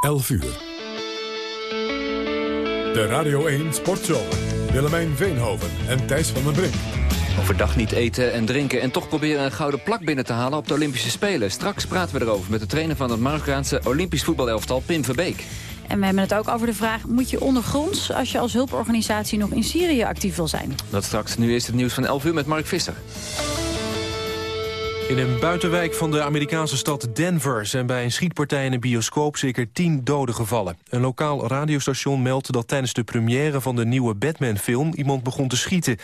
11 uur. De Radio 1 Sportshow. Willemijn Veenhoven en Thijs van den Brink. Overdag niet eten en drinken en toch proberen een gouden plak binnen te halen op de Olympische Spelen. Straks praten we erover met de trainer van het Marokkaanse Olympisch voetbalelftal Pim Verbeek. En we hebben het ook over de vraag, moet je ondergronds als je als hulporganisatie nog in Syrië actief wil zijn? Dat straks. Nu is het nieuws van 11 uur met Mark Visser. In een buitenwijk van de Amerikaanse stad Denver... zijn bij een schietpartij in een bioscoop zeker tien doden gevallen. Een lokaal radiostation meldt dat tijdens de première van de nieuwe Batman-film... iemand begon te schieten.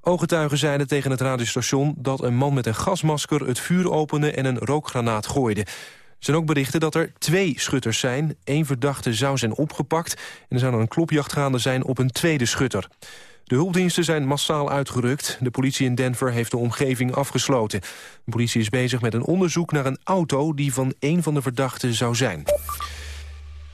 Ooggetuigen zeiden tegen het radiostation dat een man met een gasmasker... het vuur opende en een rookgranaat gooide. Er zijn ook berichten dat er twee schutters zijn. Eén verdachte zou zijn opgepakt... en er zou een klopjacht gaande zijn op een tweede schutter. De hulpdiensten zijn massaal uitgerukt. De politie in Denver heeft de omgeving afgesloten. De politie is bezig met een onderzoek naar een auto... die van een van de verdachten zou zijn.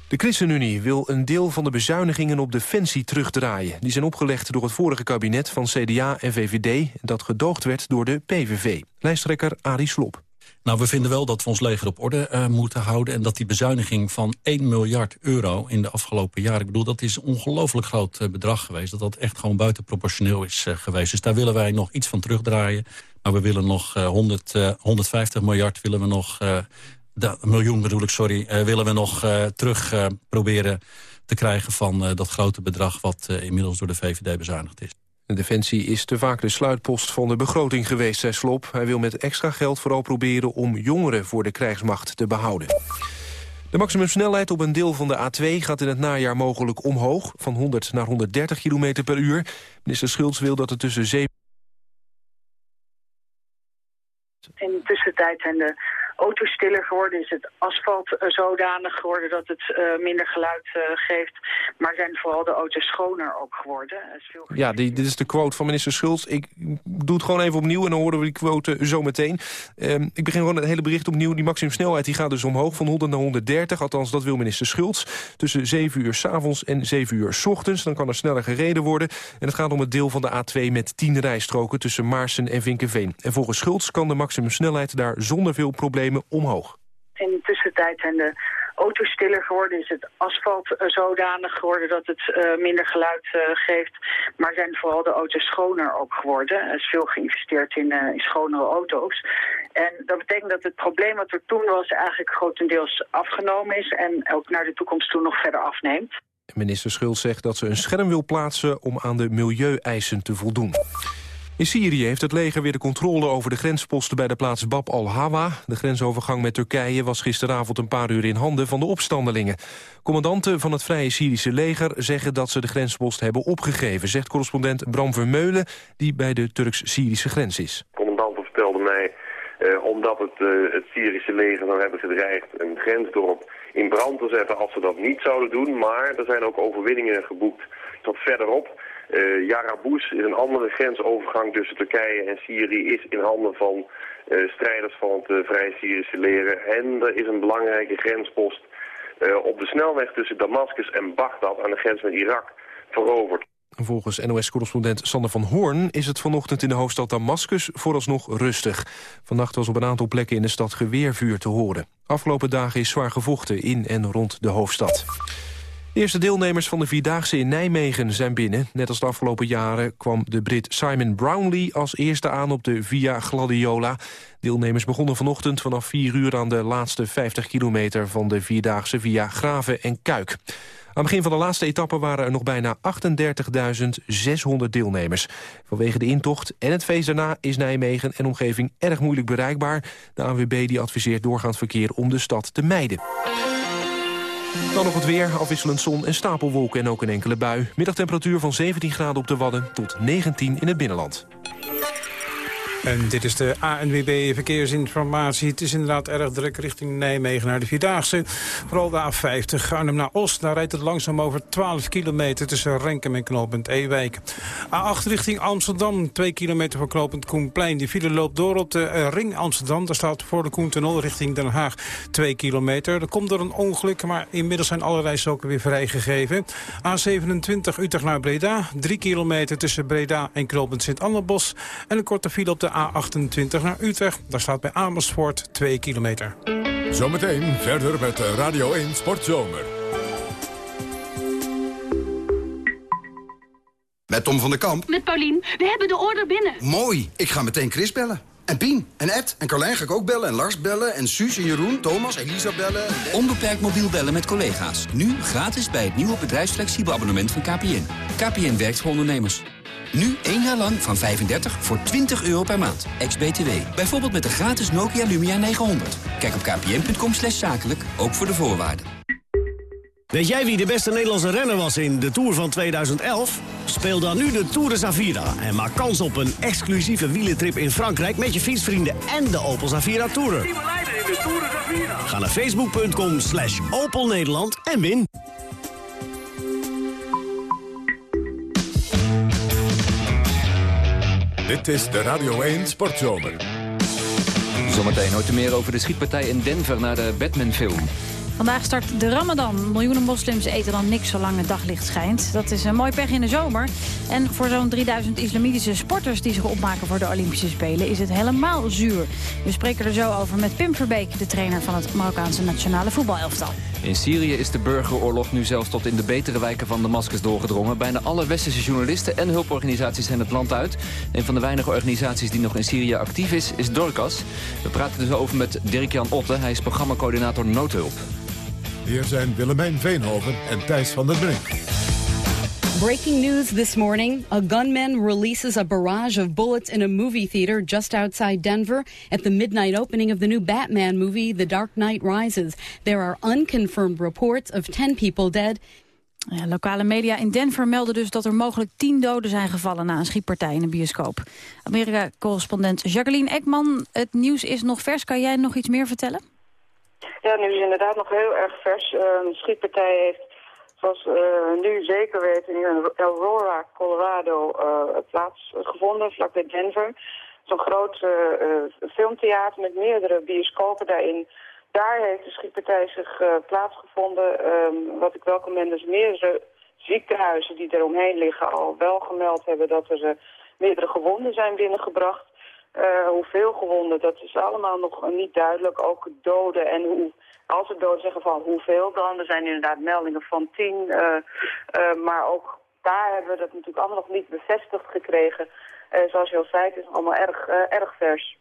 De ChristenUnie wil een deel van de bezuinigingen op defensie terugdraaien. Die zijn opgelegd door het vorige kabinet van CDA en VVD... dat gedoogd werd door de PVV. Lijsttrekker Arie Slob. Nou, we vinden wel dat we ons leger op orde uh, moeten houden... en dat die bezuiniging van 1 miljard euro in de afgelopen jaren... ik bedoel, dat is een ongelooflijk groot uh, bedrag geweest... dat dat echt gewoon buitenproportioneel is uh, geweest. Dus daar willen wij nog iets van terugdraaien. Maar we willen nog 100, 150 miljard willen we nog... Miljoen bedoel ik, sorry, willen we nog terug proberen te krijgen... van dat grote bedrag wat inmiddels door de VVD bezuinigd is. De Defensie is te vaak de sluitpost van de begroting geweest, zei Slop. Hij wil met extra geld vooral proberen om jongeren voor de krijgsmacht te behouden. De maximumsnelheid op een deel van de A2 gaat in het najaar mogelijk omhoog... van 100 naar 130 km per uur. Minister Schultz wil dat er tussen 7... In de tussentijd zijn de auto's stiller geworden, is het asfalt uh, zodanig geworden dat het uh, minder geluid uh, geeft. Maar zijn vooral de auto's schoner ook geworden. ja, die, dit is de quote van minister Schultz. Ik doe het gewoon even opnieuw en dan horen we die quote zo meteen. Um, ik begin gewoon het hele bericht opnieuw. Die maximumsnelheid die gaat dus omhoog van 100 naar 130. Althans, dat wil minister Schultz. Tussen 7 uur s avonds en 7 uur s ochtends. Dan kan er sneller gereden worden. En het gaat om het deel van de A2 met 10 rijstroken tussen Maarsen en Vinkenveen. En volgens Schultz kan de maximumsnelheid daar zonder veel problemen omhoog. In de tussentijd zijn de auto's stiller geworden, is het asfalt uh, zodanig geworden dat het uh, minder geluid uh, geeft. Maar zijn vooral de auto's schoner ook geworden. Er is veel geïnvesteerd in, in schonere auto's. En dat betekent dat het probleem wat er toen was eigenlijk grotendeels afgenomen is en ook naar de toekomst toe nog verder afneemt. Minister Schultz zegt dat ze een scherm wil plaatsen om aan de milieueisen te voldoen. In Syrië heeft het leger weer de controle over de grensposten bij de plaats Bab al-Hawa. De grensovergang met Turkije was gisteravond een paar uur in handen van de opstandelingen. Commandanten van het Vrije Syrische leger zeggen dat ze de grenspost hebben opgegeven, zegt correspondent Bram Vermeulen, die bij de Turks-Syrische grens is. De commandant vertelde mij, eh, omdat het, eh, het Syrische leger dan hebben gedreigd een grensdorp in brand te zetten als ze dat niet zouden doen. Maar er zijn ook overwinningen geboekt tot verderop. Uh, Jarabous is een andere grensovergang tussen Turkije en Syrië, is in handen van uh, strijders van het uh, Vrije Syrische leger. En er is een belangrijke grenspost op de snelweg tussen Damascus en Bagdad aan de grens met Irak veroverd. Volgens NOS-correspondent Sander van Hoorn is het vanochtend in de hoofdstad Damascus vooralsnog rustig. Vannacht was op een aantal plekken in de stad geweervuur te horen. Afgelopen dagen is zwaar gevochten in en rond de hoofdstad. De eerste deelnemers van de Vierdaagse in Nijmegen zijn binnen. Net als de afgelopen jaren kwam de Brit Simon Brownlee als eerste aan op de Via Gladiola. Deelnemers begonnen vanochtend vanaf 4 uur aan de laatste 50 kilometer van de Vierdaagse via Graven en Kuik. Aan het begin van de laatste etappe waren er nog bijna 38.600 deelnemers. Vanwege de intocht en het feest daarna is Nijmegen en omgeving erg moeilijk bereikbaar. De ANWB die adviseert doorgaand verkeer om de stad te mijden. Dan nog het weer, afwisselend zon en stapelwolken en ook een enkele bui. Middagtemperatuur van 17 graden op de Wadden tot 19 in het binnenland. En dit is de ANWB Verkeersinformatie. Het is inderdaad erg druk richting Nijmegen naar de Vierdaagse. Vooral de A50 Arnhem naar Oost. Daar rijdt het langzaam over 12 kilometer tussen Renkem en knooppunt Ewijk. A8 richting Amsterdam. 2 kilometer van knooppunt Koenplein. Die file loopt door op de uh, ring Amsterdam. Daar staat voor de Koentunnel richting Den Haag 2 kilometer. Er komt er een ongeluk, maar inmiddels zijn alle rijstroken weer vrijgegeven. A27 Utrecht naar Breda. 3 kilometer tussen Breda en knooppunt Sint-Annebos. En een korte file op de A28 naar Utrecht. Daar staat bij Amersfoort 2 kilometer. Zometeen verder met Radio 1 Sportzomer. Met Tom van der Kamp. Met Paulien. We hebben de order binnen. Mooi. Ik ga meteen Chris bellen. En Pien, en Ed, en Carlijn ga ik ook bellen, en Lars bellen, en Suus, en Jeroen, Thomas, Elisa bellen. Onbeperkt mobiel bellen met collega's. Nu gratis bij het nieuwe bedrijfsflexibel abonnement van KPN. KPN werkt voor ondernemers. Nu één jaar lang van 35 voor 20 euro per maand. Ex-BTW. Bijvoorbeeld met de gratis Nokia Lumia 900. Kijk op kpn.com slash zakelijk, ook voor de voorwaarden. Weet jij wie de beste Nederlandse renner was in de Tour van 2011? Speel dan nu de Tour de Zavira en maak kans op een exclusieve wielentrip in Frankrijk... met je fietsvrienden en de Opel Zavira Tourer. Ga naar facebook.com slash Opel Nederland en win. Dit is de Radio 1 Sportzomer. Zometeen hoort u meer over de schietpartij in Denver naar de Batman-film. Vandaag start de Ramadan. Miljoenen moslims eten dan niks zolang het daglicht schijnt. Dat is een mooi pech in de zomer. En voor zo'n 3000 islamitische sporters die zich opmaken voor de Olympische Spelen... is het helemaal zuur. We spreken er zo over met Pim Verbeek, de trainer van het Marokkaanse nationale voetbalelftal. In Syrië is de burgeroorlog nu zelfs tot in de betere wijken van Damascus doorgedrongen. Bijna alle westerse journalisten en hulporganisaties zijn het land uit. Een van de weinige organisaties die nog in Syrië actief is, is Dorcas. We praten dus over met Dirk-Jan Otte. Hij is programmacoördinator Noodhulp. Hier zijn Willemijn Veenhoven en Thijs van der Brink. Breaking news this morning. A gunman releases a barrage of bullets in a movie theater just outside Denver at the midnight opening of the new Batman movie, The Dark Knight Rises. There are unconfirmed reports of 10 people dead. Ja, lokale media in Denver melden dus dat er mogelijk tien doden zijn gevallen na een schietpartij in een bioscoop. Amerika-correspondent Jacqueline Ekman, het nieuws is nog vers. Kan jij nog iets meer vertellen? Ja, nu is inderdaad nog heel erg vers. Een schietpartij heeft, zoals we nu zeker weten, in Aurora, Colorado uh, plaatsgevonden, vlakbij Denver. Zo'n groot filmtheater met meerdere bioscopen daarin. Daar heeft de schietpartij zich uh, plaatsgevonden. Um, wat ik welkom ben, dus meerdere ziekenhuizen die eromheen liggen al wel gemeld hebben dat er meerdere gewonden zijn binnengebracht. Uh, hoeveel gewonden, dat is allemaal nog niet duidelijk. Ook doden en hoe, als het doden zeggen van hoeveel dan. Er zijn inderdaad meldingen van tien. Uh, uh, maar ook daar hebben we dat natuurlijk allemaal nog niet bevestigd gekregen. zoals je al zei, het is allemaal erg, erg vers.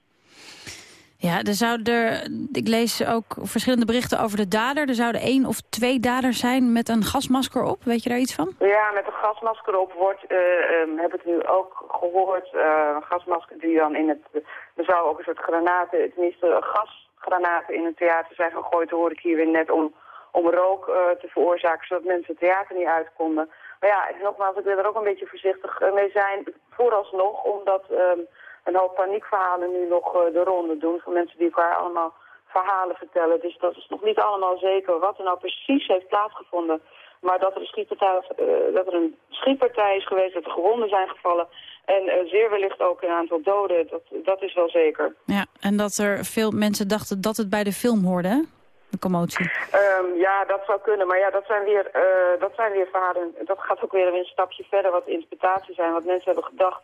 Ja, er zouden, ik lees ook verschillende berichten over de dader. Er zouden één of twee daders zijn met een gasmasker op. Weet je daar iets van? Ja, met een gasmasker op wordt, uh, um, heb ik nu ook gehoord. Uh, een gasmasker die dan in het... Er zou ook een soort granaten, tenminste gasgranaten in het theater zijn gegooid. hoor ik hier weer net om, om rook uh, te veroorzaken, zodat mensen het theater niet uit konden. Maar ja, nogmaals, ik wil er ook een beetje voorzichtig mee zijn. Vooralsnog, omdat... Um, een hoop paniekverhalen nu nog uh, de ronde doen... van mensen die elkaar allemaal verhalen vertellen. Dus dat is nog niet allemaal zeker wat er nou precies heeft plaatsgevonden. Maar dat er, een schietpartij, uh, dat er een schietpartij is geweest, dat er gewonden zijn gevallen... en uh, zeer wellicht ook een aantal doden, dat, dat is wel zeker. Ja, en dat er veel mensen dachten dat het bij de film hoorde, hè? De commotie. Um, ja, dat zou kunnen. Maar ja, dat zijn, weer, uh, dat zijn weer verhalen. Dat gaat ook weer een stapje verder wat interpretaties zijn. Wat mensen hebben gedacht.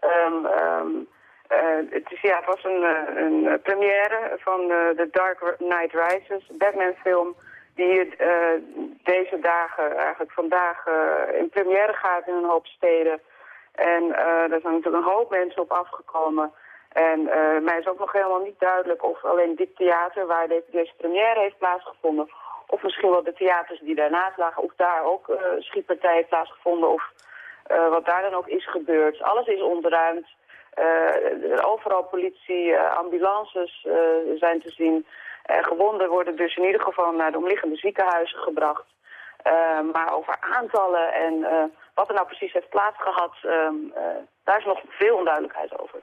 Um, um, uh, het, is, ja, het was een, eh, een première van uh, The Dark Knight Rises, Batman film, die deze dagen, eigenlijk vandaag, in première gaat in een hoop steden. En daar zijn natuurlijk een hoop mensen op afgekomen. En mij is ook nog helemaal niet duidelijk of alleen dit theater waar deze, première heeft plaatsgevonden, of misschien wel de theaters die daarnaast lagen, of daar ook schietpartijen plaatsgevonden, of wat daar dan ook is gebeurd. Alles is ontruimd. Uh, overal politie, uh, ambulances uh, zijn te zien. gewonden worden dus in ieder geval naar de omliggende ziekenhuizen gebracht. maar over aantallen en wat er nou precies heeft plaatsgehad, ehm, daar is nog veel onduidelijkheid over.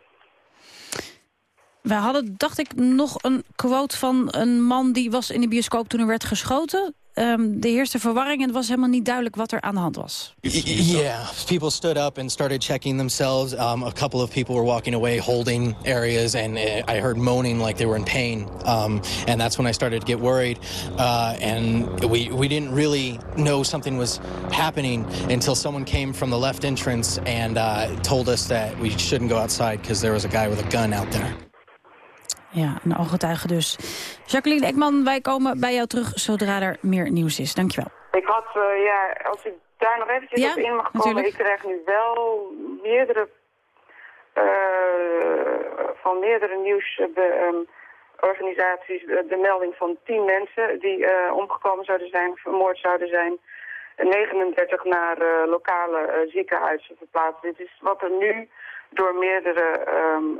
We hadden, dacht ik, nog een quote van een man die was in de bioscoop toen er werd geschoten. Um, de eerste verwarring en het was helemaal niet duidelijk wat er aan de hand was. Yeah, people stood up and started checking themselves. Um, a couple of people were walking away holding areas and uh, I heard moaning like they were in pain. Um, and that's when I started to get worried. Uh, and we, we didn't really know something was happening until someone came from the left entrance and uh, told us that we shouldn't go outside because there was a guy with a gun out there. Ja, een ooggetuige dus. Jacqueline Ekman, wij komen bij jou terug zodra er meer nieuws is. Dankjewel. Ik had, uh, ja, als ik daar nog eventjes ja, op in mag komen. Natuurlijk. Ik krijg nu wel meerdere, uh, van meerdere nieuwsorganisaties de, de, melding van tien mensen die omgekomen zouden zijn, vermoord zouden zijn. 39 naar lokale ziekenhuizen verplaatst. Dit is wat er nu door meerdere um,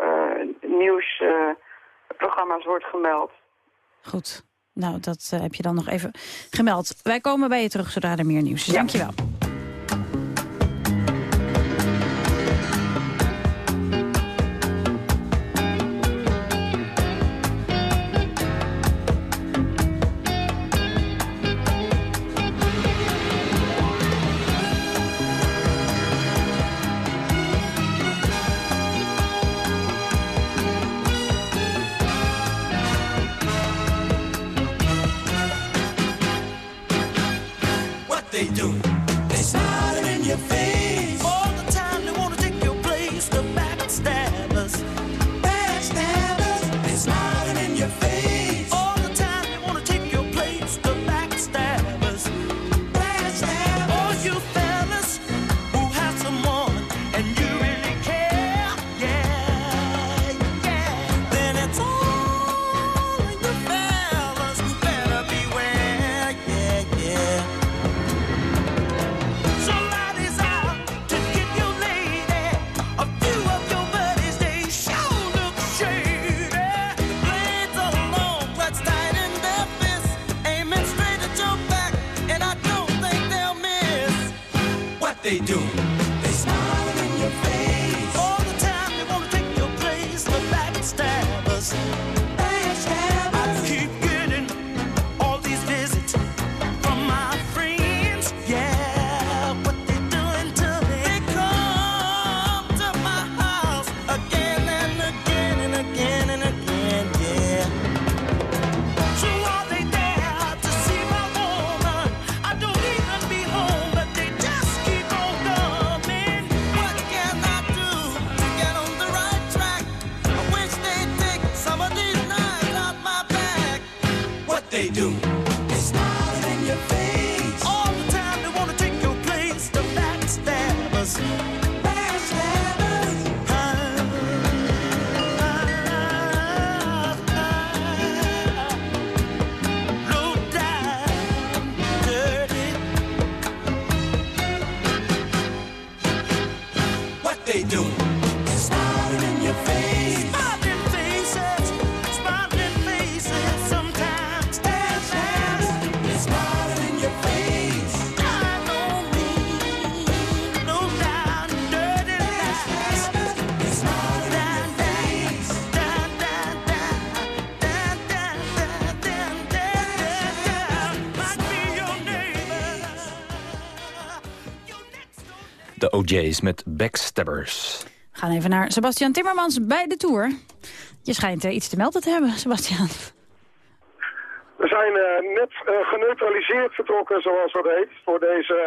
nieuwsprogramma's wordt gemeld. Goed. Nou, dat uh, heb je dan nog even gemeld. Wij komen bij je terug zodra er meer nieuws is. Ja. Dankjewel. De OJ's met Backstabbers. We gaan even naar Sebastian Timmermans bij de Tour. Je schijnt uh, iets te melden te hebben, Sebastian. We zijn uh, net uh, geneutraliseerd vertrokken, zoals dat heet, voor deze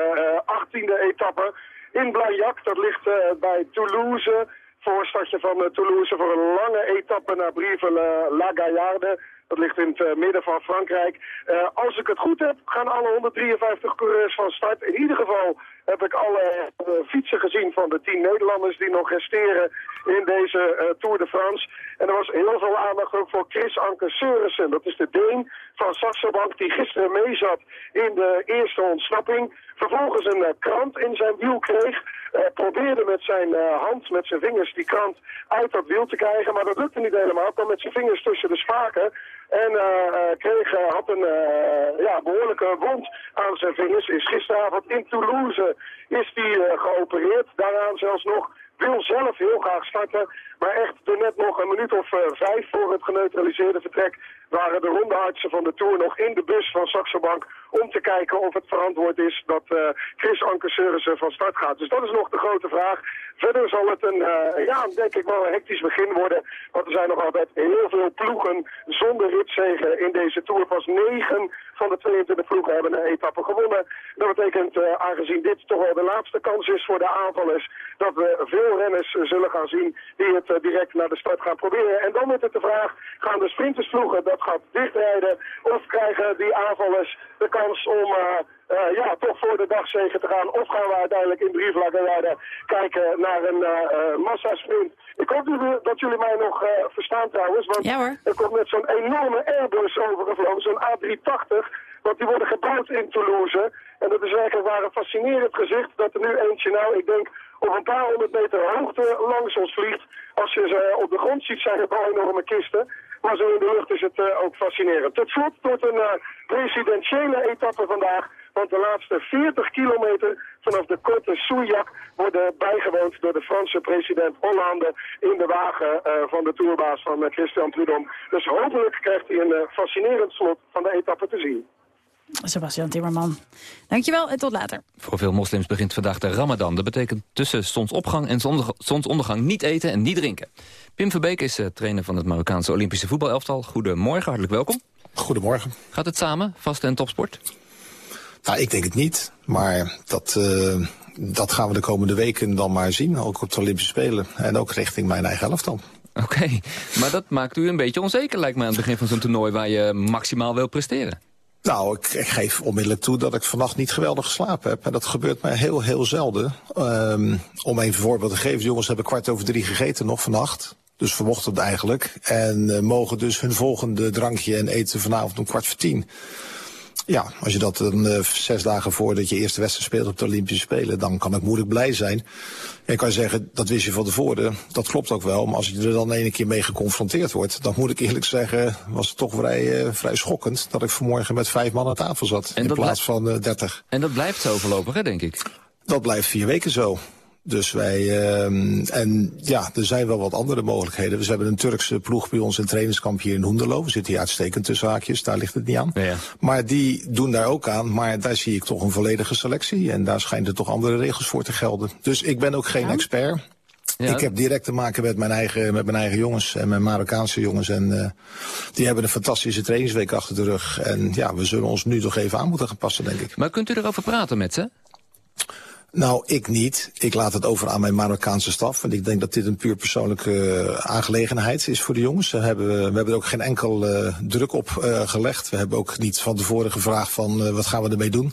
achttiende etappe in Blagnac. Dat ligt bij Toulouse, voorstadje van Toulouse, voor een lange etappe naar Brive-la Gaillarde. Dat ligt in het midden van Frankrijk. als ik het goed heb, gaan alle 153 coureurs van start. In ieder geval heb ik alle uh, fietsen gezien van de tien Nederlanders die nog resteren in deze uh, Tour de France. En er was heel veel aandacht ook voor Chris Anke Seurissen. Dat is de Deen van Saxo Bank die gisteren mee zat in de eerste ontsnapping. Vervolgens een uh, krant in zijn wiel kreeg. probeerde met zijn hand, met zijn vingers, die krant uit dat wiel te krijgen. Maar dat lukte niet helemaal. kwam met zijn vingers tussen de spaken. En kreeg, had een ja, behoorlijke wond aan zijn vingers. Is gisteravond in Toulouse is die geopereerd. Daaraan zelfs nog wil zelf heel graag starten. Maar echt er net nog een minuut of uh, vijf voor het geneutraliseerde vertrek waren de rondeartsen van de Tour nog in de bus van Saxo Bank om te kijken of het verantwoord is dat eh, Chris Anker Seurissen van start gaat. Dus dat is nog de grote vraag. Verder zal het een, eh, ja, denk ik wel een hectisch begin worden. Want er zijn nog altijd heel veel ploegen zonder ritzegen in deze Tour. Pas 9 van de 22 ploegen hebben een etappe gewonnen. Dat betekent, eh, aangezien dit toch wel de laatste kans is voor de aanvallers, dat we veel renners zullen gaan zien die het eh, direct naar de start gaan proberen. En dan wordt het de vraag, gaan de sprintersploegen dat gaat dichtrijden of krijgen die aanvallers de kans om... eh, eh, ja, toch voor de dagzegen te gaan. Of gaan we uiteindelijk in Drievlakkenweide kijken naar een eh, eh, massasprint. Ik hoop dat jullie mij nog verstaan trouwens. Want er komt net zo'n enorme Airbus overgevlogen, zo'n A380. Want die worden gebouwd in Toulouse. En dat is werkelijk waar een fascinerend gezicht dat er nu eentje nou, ik denk, op een paar honderd meter hoogte langs ons vliegt. Als je ze op de grond ziet, zijn het al enorme kisten. Maar zo in de lucht is het eh, ook fascinerend. Tot slot wordt een eh, presidentiële etappe vandaag. Want de laatste 40 kilometer vanaf de Côte Souillac worden bijgewoond door de Franse president Hollande in de wagen eh, van de tourbaas van eh, Christian Prudhomme. Dus hopelijk krijgt hij een eh, fascinerend slot van de etappe te zien. Sebastian Timmerman. Dankjewel en tot later. Voor veel moslims begint vandaag de Ramadan. Dat betekent tussen zonsopgang en zonsondergang niet eten en niet drinken. Pim Verbeek is eh, trainer van het Marokkaanse Olympische voetbalelftal. Goedemorgen, hartelijk welkom. Goedemorgen. Gaat het samen, vast en topsport? Nou, ik denk het niet. Maar dat, eh, dat gaan we de komende weken dan maar zien. Ook op de Olympische Spelen. En ook richting mijn eigen elftal. Oké, maar dat maakt u een beetje onzeker lijkt me aan het begin van zo'n toernooi... waar je maximaal wil presteren. Nou, ik, ik geef onmiddellijk toe dat ik vannacht niet geweldig geslapen heb. En dat gebeurt mij heel, heel zelden. Ehm, om even een voorbeeld te geven. De jongens hebben kwart over drie gegeten nog vannacht. Dus vanochtend eigenlijk. En eh, mogen dus hun volgende drankje en eten vanavond om kwart voor tien. Ja, als je dat dan eh, zes dagen voordat je eerste wedstrijd speelt op de Olympische Spelen, dan kan ik moeilijk blij zijn. En ik kan zeggen, dat wist je van tevoren, dat klopt ook wel. Maar als je er dan ene keer mee geconfronteerd wordt, dan moet ik eerlijk zeggen, was het toch vrij, eh, vrij schokkend dat ik vanmorgen met vijf man aan tafel zat. in dat plaats van eh, dertig. En dat blijft zo voorlopig, hè, denk ik. Dat blijft vier weken zo. Dus wij, ehm, en ja, er zijn wel wat andere mogelijkheden. Dus we hebben een Turkse ploeg bij ons in trainingskamp hier in Hoenderloo. We zitten hier uitstekend tussen haakjes, daar ligt het niet aan. Maar die doen daar ook aan, maar daar zie ik toch een volledige selectie. En daar schijnen toch andere regels voor te gelden. Dus ik ben ook geen expert. Ja. Ik heb direct te maken met mijn eigen, met mijn eigen jongens en mijn Marokkaanse jongens. En eh, die hebben een fantastische trainingsweek achter de rug. En ja, we zullen ons nu toch even aan moeten gaan passen, denk ik. Maar kunt u erover praten met ze? Nou, ik niet. Ik laat het over aan mijn Marokkaanse staf. Want ik denk dat dit een puur persoonlijke eh, aangelegenheid is voor de jongens. Daar hebben we, we hebben er ook geen enkel eh, druk op eh, gelegd. We hebben ook niet van tevoren gevraagd van wat gaan we ermee doen.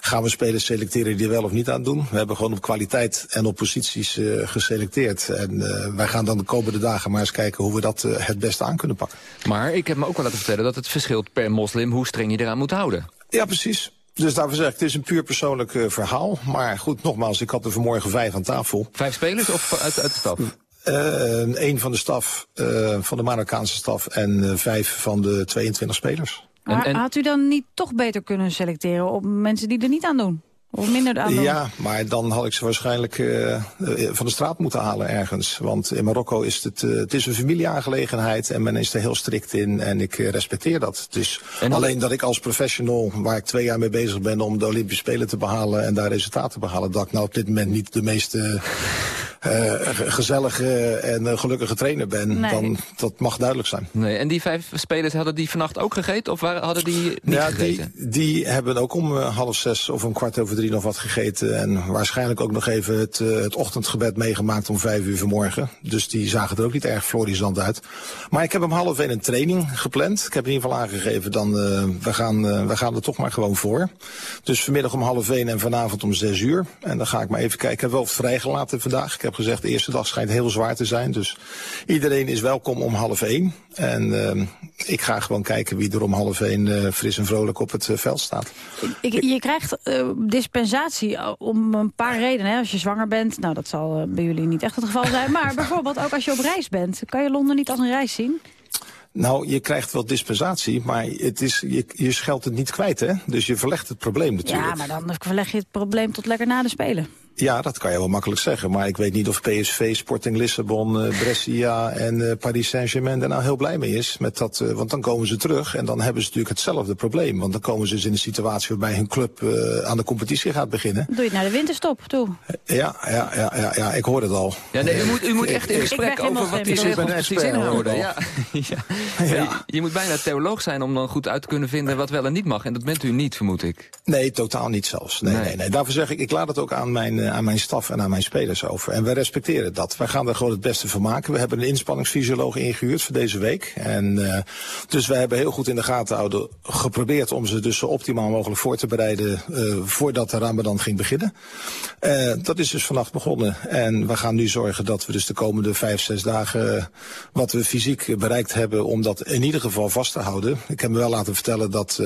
Gaan we spelers selecteren die er wel of niet aan doen. We hebben gewoon op kwaliteit en op posities geselecteerd. En wij gaan dan de komende dagen maar eens kijken hoe we dat het beste aan kunnen pakken. Maar ik heb me ook wel laten vertellen dat het verschilt per moslim... hoe streng je eraan moet houden. Ja, precies. Dus daarvoor zeg ik, het is een puur persoonlijk eh, verhaal. Maar goed, nogmaals, ik had er vanmorgen vijf aan tafel. Vijf spelers of uit, uit de staf? Eh een van de staf, eh, van de Marokkaanse staf en eh, vijf van de 22 spelers. Maar had u dan niet toch beter kunnen selecteren op mensen die er niet aan doen? Minder? Ja, maar dan had ik ze waarschijnlijk eh, eh, van de straat moeten halen ergens. Want in Marokko is het, eh, het is een familieaangelegenheid en men is er heel strikt in en ik respecteer dat. Dus alleen dat ik als professional, waar ik twee jaar mee bezig ben om de Olympische Spelen te behalen en daar resultaten te behalen, dat ik nou op dit moment niet de meest ge- gezellige en eh, gelukkige trainer ben, Nee. dan dat mag duidelijk zijn. Nee, en die vijf spelers hadden die vannacht ook gegeten? Of waren, hadden die niet ja, gegeten? Die, die hebben ook om eh, half zes of om kwart over drie nog wat gegeten. En waarschijnlijk ook nog even het, eh, het ochtendgebed meegemaakt om vijf uur vanmorgen. Dus die zagen er ook niet erg florisant uit. Maar ik heb om half één een training gepland. Ik heb in ieder geval aangegeven, dan, eh, we, gaan, eh, we gaan er toch maar gewoon voor. Dus vanmiddag om half één en vanavond om zes uur. En dan ga ik maar even kijken. Ik heb wel vrijgelaten vandaag. Ik heb gezegd, de eerste dag schijnt heel zwaar te zijn. Dus iedereen is welkom om half één. En eh, ik ga gewoon kijken wie er om half één eh, fris en vrolijk op het eh, veld staat. Ik, je krijgt eh, dispensatie om een paar redenen. Hè. Als je zwanger bent, nou dat zal bij jullie niet echt het geval zijn. Maar bijvoorbeeld ook als je op reis bent. Kan je Londen niet als een reis zien? Nou, je krijgt wel dispensatie, maar het is, je, je scheldt het niet kwijt, hè? Dus je verlegt het probleem natuurlijk. Ja, maar dan verleg je het probleem tot lekker na de Spelen. Ja, dat kan je wel makkelijk zeggen. Maar ik weet niet of PSV, Sporting Lissabon, eh, Brescia en eh, Paris Saint-Germain er nou heel blij mee is. Met dat, eh, want dan komen ze terug en dan hebben ze natuurlijk hetzelfde probleem. Want dan komen ze dus in een situatie waarbij hun club eh, aan de competitie gaat beginnen. Doe je het naar de winterstop toe. Ja, ja, ja, ja, ja ik hoor het al. Ja, nee, u moet, u moet echt in Ik- gesprek over wat die regels precies inhouden. Ja. Ja. Ja, Je moet bijna theoloog zijn om dan goed uit te kunnen vinden wat wel en niet mag. En dat bent u niet, vermoed ik. Nee, totaal niet zelfs. Nee, nee. Nee, Daarvoor zeg ik, ik laat het ook aan mijn, eh, aan mijn staf en aan mijn spelers over. En wij respecteren dat. Wij gaan er gewoon het beste van maken. We hebben een inspanningsfysioloog ingehuurd voor deze week. En, eh, dus wij hebben heel goed in de gaten houden geprobeerd om ze dus zo optimaal mogelijk voor te bereiden eh, voordat de Ramadan ging beginnen. Dat is dus vannacht begonnen. En we gaan nu zorgen dat we dus de komende vijf, zes dagen wat we fysiek bereikt hebben om dat in ieder geval vast te houden. Ik heb me wel laten vertellen dat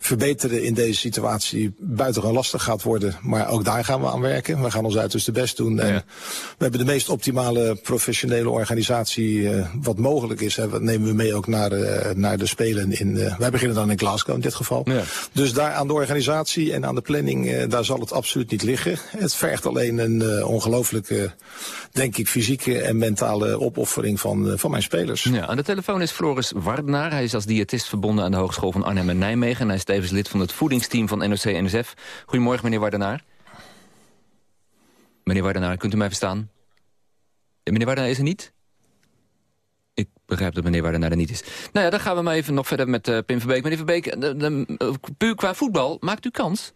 verbeteren in deze situatie buitengewoon lastig gaat worden. Maar ook daar gaan we aan werken. We gaan ons uiterste best doen. En we hebben de meest optimale professionele organisatie eh, wat mogelijk is. En dat nemen we mee ook naar, eh, naar de Spelen in... eh, wij beginnen dan in Glasgow in dit geval. Dus daar aan de organisatie en aan de planning, daar zal het absoluut niet liggen. Het vergt alleen een ongelooflijke, denk ik, fysieke en mentale opoffering van, van mijn spelers. Ja, aan de telefoon is Floris Wardenaar. Hij is als diëtist verbonden aan de Hogeschool van Arnhem en Nijmegen. En hij is tevens lid van het voedingsteam van NOC-NSF. Goedemorgen, meneer Wardenaar. Meneer Wardenaar, kunt u mij verstaan? Eh, Meneer Wardenaar is er niet? Ik begrijp dat meneer Wardenaar er niet is. Nou ja, dan gaan we maar even nog verder met eh, Pim Verbeek. Meneer Verbeek, eh, de- de- puur qua voetbal, maakt u kans?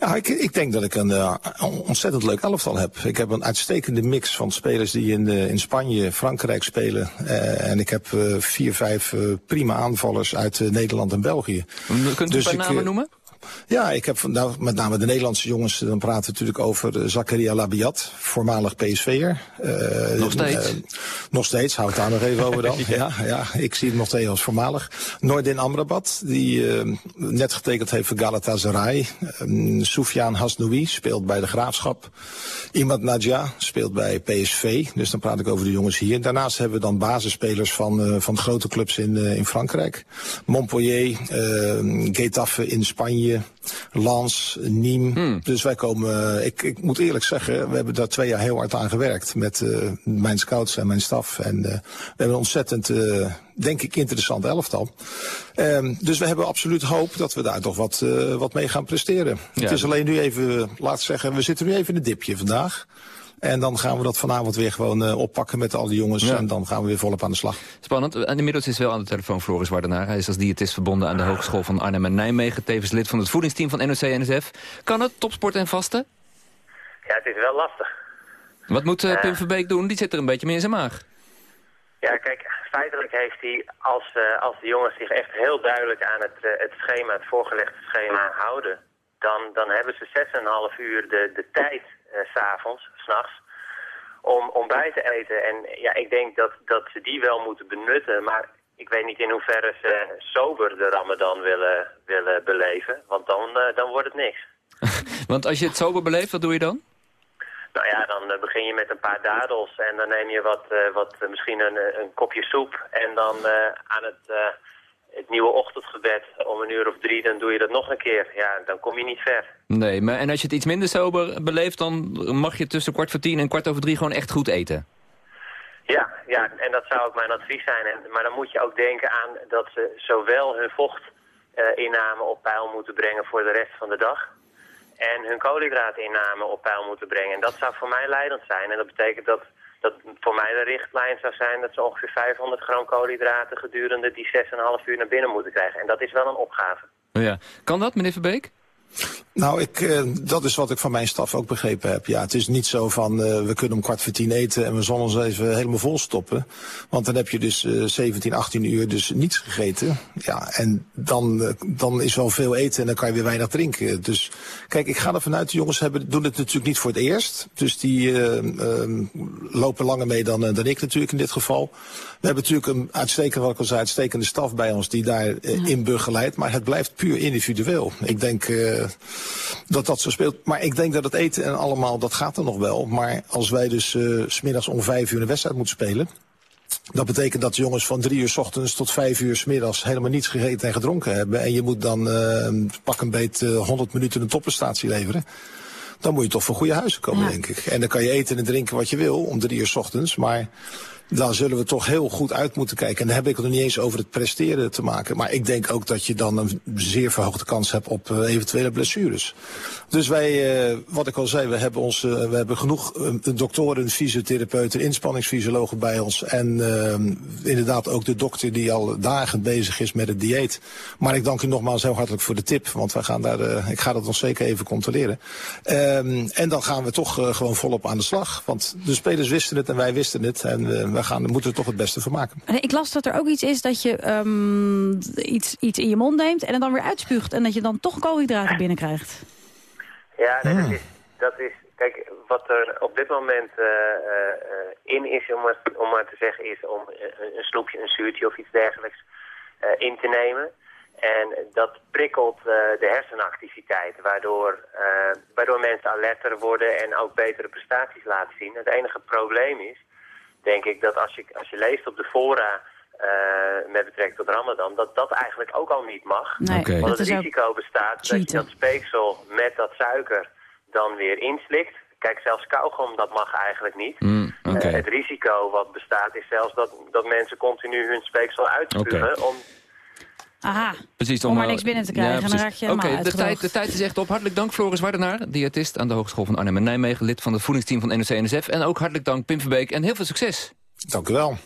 Ja, ik, ik denk dat ik een ontzettend leuk elftal heb. Ik heb een uitstekende mix van spelers die in, in Spanje, Frankrijk spelen. En ik heb vier, vijf prima aanvallers uit Nederland en België. Kunt u Dus een ik, paar namen eh, noemen? Ja, ik heb nou, met name de Nederlandse jongens. Dan praten we natuurlijk over eh, Zakaria Labiat, voormalig PSV'er. Eh, Nog steeds? eh, nog steeds, hou het daar nog even over dan. ja. Ja, ik zie hem nog steeds als voormalig. Noordin Amrabat, die net getekend heeft voor Galatasaray. Um, Soufiane Hasnoui speelt bij de Graafschap. Imad Nadja speelt bij PSV. Dus dan praat ik over de jongens hier. Daarnaast hebben we dan basisspelers van, van grote clubs in, in Frankrijk. Montpellier, Getafe in Spanje. Lens, Nîmes. Dus wij komen, eh, ik, ik moet eerlijk zeggen, we hebben daar twee jaar heel hard aan gewerkt. Met eh, mijn scouts en mijn staf. En eh, we hebben een ontzettend, denk ik, interessant elftal. Ehm, dus we hebben absoluut hoop dat we daar toch wat, wat mee gaan presteren. Ja. Het is alleen nu even, laat zeggen, we zitten nu even in een dipje vandaag. En dan gaan we dat vanavond weer gewoon eh, oppakken met al die jongens. Ja. En dan gaan we weer volop aan de slag. Spannend. En inmiddels is wel aan de telefoon Floris Wardenaar. Hij is als diëtist verbonden aan de Hogeschool van Arnhem en Nijmegen. Tevens lid van het voedingsteam van NOC-NSF. Kan het, topsport en vasten? Ja, het is wel lastig. Wat moet eh, Pim Verbeek doen? Die zit er een beetje meer in zijn maag. Ja, kijk, feitelijk heeft hij, als, eh, als de jongens zich echt heel duidelijk aan het, eh, het schema, het voorgelegde schema houden, dan, dan hebben ze 6,5 uur de, de tijd eh, s'avonds, s'nachts, om, om bij te eten. En ja, ik denk dat, dat ze die wel moeten benutten, maar ik weet niet in hoeverre ze sober de ramadan willen, willen beleven, want dan, eh, dan wordt het niks. Want als je het sober beleeft, wat doe je dan? Nou ja, dan eh, begin je met een paar dadels en dan neem je wat, eh, wat eh, misschien een, eh, een kopje soep. En dan eh, aan het, eh, het nieuwe ochtendgebed om een uur of drie, dan doe je dat nog een keer. Ja, dan kom je niet ver. Nee, maar en als je het iets minder sober beleeft... dan mag je tussen kwart voor tien en kwart over drie gewoon echt goed eten. Ja, ja, en dat zou ook mijn advies zijn. En, maar dan moet je ook denken aan dat ze zowel hun vochtinname op peil moeten brengen voor de rest van de dag... en hun koolhydraatinname op peil moeten brengen. En dat zou voor mij leidend zijn. En dat betekent dat, dat voor mij de richtlijn zou zijn... dat ze ongeveer 500 gram koolhydraten gedurende die 6,5 uur naar binnen moeten krijgen. En dat is wel een opgave. Ja. Kan dat, meneer Verbeek? Nou, ik, eh, dat is wat ik van mijn staf ook begrepen heb. Ja, het is niet zo van eh, we kunnen om kwart voor tien eten en we zullen ons even helemaal vol stoppen. Want dan heb je dus eh 17, 18 uur dus niets gegeten. Ja, en dan, eh, dan is wel veel eten en dan kan je weer weinig drinken. Dus kijk, ik ga er vanuit, de jongens hebben, doen het natuurlijk niet voor het eerst. Dus die eh, eh, lopen langer mee dan, dan ik natuurlijk in dit geval. We hebben natuurlijk een uitstekende, wat ik al zei, uitstekende staf bij ons die daar eh, in begeleidt. Maar het blijft puur individueel. Ik denk dat dat zo speelt. Maar ik denk dat het eten en allemaal, dat gaat er nog wel. Maar als wij dus eh, s smiddags om vijf uur een wedstrijd moeten spelen... Dat betekent dat de jongens van drie uur s ochtends tot vijf uur s middags helemaal niets gegeten en gedronken hebben. En je moet dan eh, pak een beet eh, 100 minuten een topprestatie leveren. dan moet je toch voor goede huizen komen, denk ik. En dan kan je eten en drinken wat je wil om drie uur 's ochtends, maar dan zullen we toch heel goed uit moeten kijken. En dan heb ik het nog niet eens over het presteren te maken. Maar ik denk ook dat je dan een zeer verhoogde kans hebt op eh, eventuele blessures. Dus wij, eh, wat ik al zei, we hebben, ons, eh, we hebben genoeg doktoren, fysiotherapeuten, inspanningsfysiologen bij ons. En inderdaad ook de dokter die al dagen bezig is met het dieet. Maar ik dank u nogmaals heel hartelijk voor de tip. Want wij gaan daar, ik ga dat nog zeker even controleren. Ehm, en dan gaan we toch gewoon volop aan de slag. Want de spelers wisten het en wij wisten het. En we gaan, moeten er toch het beste van maken. En Ik las dat er ook iets is dat je ehm, iets, iets in je mond neemt en het dan weer uitspuugt. En dat je dan toch koolhydraten binnenkrijgt. Ja, nee, dat, is, dat is... Kijk, wat er op dit moment eh, eh, in is, om maar, om maar te zeggen, is om eh, een snoepje, een zuurtje of iets dergelijks eh, in te nemen. En dat prikkelt eh, de hersenactiviteit, waardoor, eh, waardoor mensen alerter worden en ook betere prestaties laten zien. Het enige probleem is, denk ik, dat als je, als je leest op de fora eh, met betrekking tot Ramadan, dat dat eigenlijk ook al niet mag. Nee. Want dat het risico bestaat dat je dat speeksel met dat suiker dan weer inslikt. Kijk, zelfs kauwgom, dat mag eigenlijk niet. Mm. Eh, het risico wat bestaat is zelfs dat, dat mensen continu hun speeksel uitspugen. Oké. Om, Aha, Precies, om maar niks binnen te krijgen. en dan precies. raak je Oké, de, tijd, de tijd is echt op. Hartelijk dank Floris Wardenaar, diëtist aan de Hogeschool van Arnhem en Nijmegen. Lid van het voedingsteam van NOC-NSF. En ook hartelijk dank Pim Verbeek en heel veel succes. Dank u wel.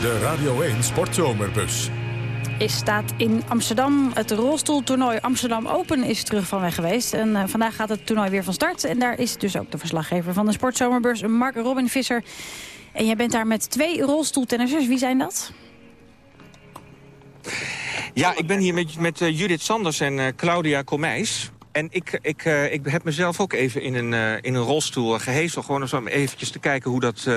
De Radio 1 Sportzomerbus. Is staat in Amsterdam. Het rolstoeltoernooi Amsterdam Open is terug van weg geweest. En eh, vandaag gaat het toernooi weer van start. En daar is dus ook de verslaggever van de Sportzomerbeurs, Mark Robin Visser. En jij bent daar met twee rolstoeltennissers. Wie zijn dat? Ja, ik ben hier met, met eh, Judith Sanders en eh, Claudia Komijs. En ik, ik, ik heb mezelf ook even in een, in een rolstoel gehezen. Gewoon om eventjes te kijken hoe dat,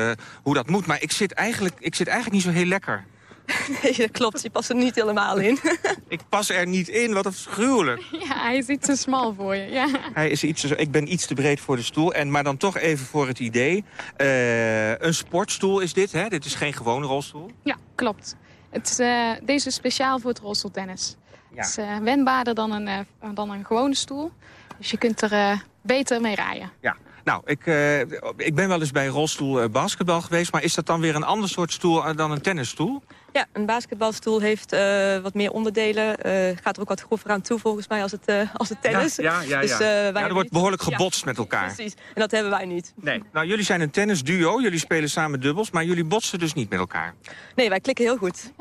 hoe dat moet. Maar ik zit, eigenlijk, ik zit eigenlijk niet zo heel lekker. Nee, dat klopt. Je past er niet helemaal in. Ik pas er niet in, wat afschuwelijk. Ja, hij is iets te smal voor je. Ja. Hij is iets, te- ik ben iets te breed voor de stoel. En, maar dan toch even voor het idee. Eh, een sportstoel is dit, hè? Dit is geen gewone rolstoel. ja, klopt. Het, is, eh, deze is speciaal voor het rolstoeltennis. Ja. Het is eh, wendbaarder dan een, eh, dan een gewone stoel. Dus je kunt er eh, beter mee rijden. Ja. Nou, ik, eh, ik ben wel eens bij rolstoel eh, basketbal geweest. Maar is dat dan weer een ander soort stoel dan een tennisstoel? Ja, een basketbalstoel heeft eh, wat meer onderdelen. Eh, gaat er ook wat grover aan toe volgens mij als het, eh, als het tennis. Ja, ja, ja. Dus, ja. wij Ja, er wordt niet- behoorlijk Ja, gebotst met elkaar. Precies, en dat hebben wij niet. Nee. Nou, jullie zijn een tennisduo. Jullie spelen samen dubbels. Maar jullie botsen dus niet met elkaar. Nee, wij klikken heel goed.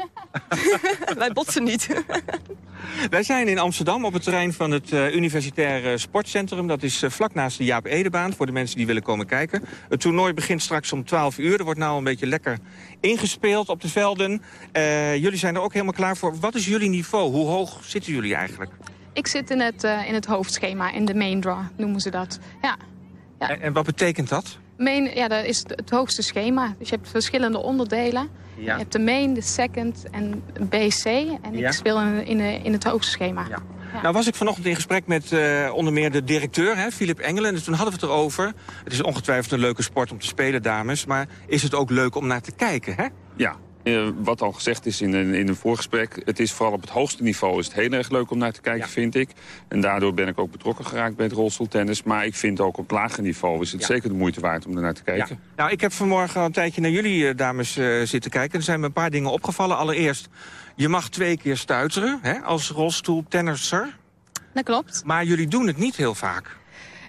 wij botsen niet. Wij zijn in Amsterdam op het terrein van het eh, Universitair Sportcentrum. Dat is vlak naast de Jaap Edebaan voor de mensen die willen komen kijken. Het toernooi begint straks om 12 uur. Er wordt nou een beetje lekker ingespeeld op de velden. Eh, jullie zijn er ook helemaal klaar voor. Wat is jullie niveau? Hoe hoog zitten jullie eigenlijk? Ik zit in het, eh, in het hoofdschema, in de main draw noemen ze dat. Ja, En, en wat betekent dat? main, ja dat is het, het hoogste schema. Dus je hebt verschillende onderdelen. Ja. Je hebt de main, de second en BC. En Ja. ik speel in, in, eh, in het hoogste schema. Ja. Nou was ik vanochtend in gesprek met eh, onder meer de directeur, hè, Philip Engelen. En toen hadden we het erover. Het is ongetwijfeld een leuke sport om te spelen, dames. Maar is het ook leuk om naar te kijken, hè? Ja, eh, wat al gezegd is in een, in een voorgesprek... het is vooral op het hoogste niveau is het heel erg leuk om naar te kijken, vind ik. En daardoor ben ik ook betrokken geraakt bij het rolstoeltennis. Maar ik vind ook op lager niveau is het Ja. zeker de moeite waard om er naar te kijken. Nou, ik heb vanmorgen al een tijdje naar jullie eh, dames eh, zitten kijken. Er zijn me een paar dingen opgevallen. Allereerst, je mag twee keer stuiteren hè, als rolstoeltennisser. Dat klopt. Maar jullie doen het niet heel vaak.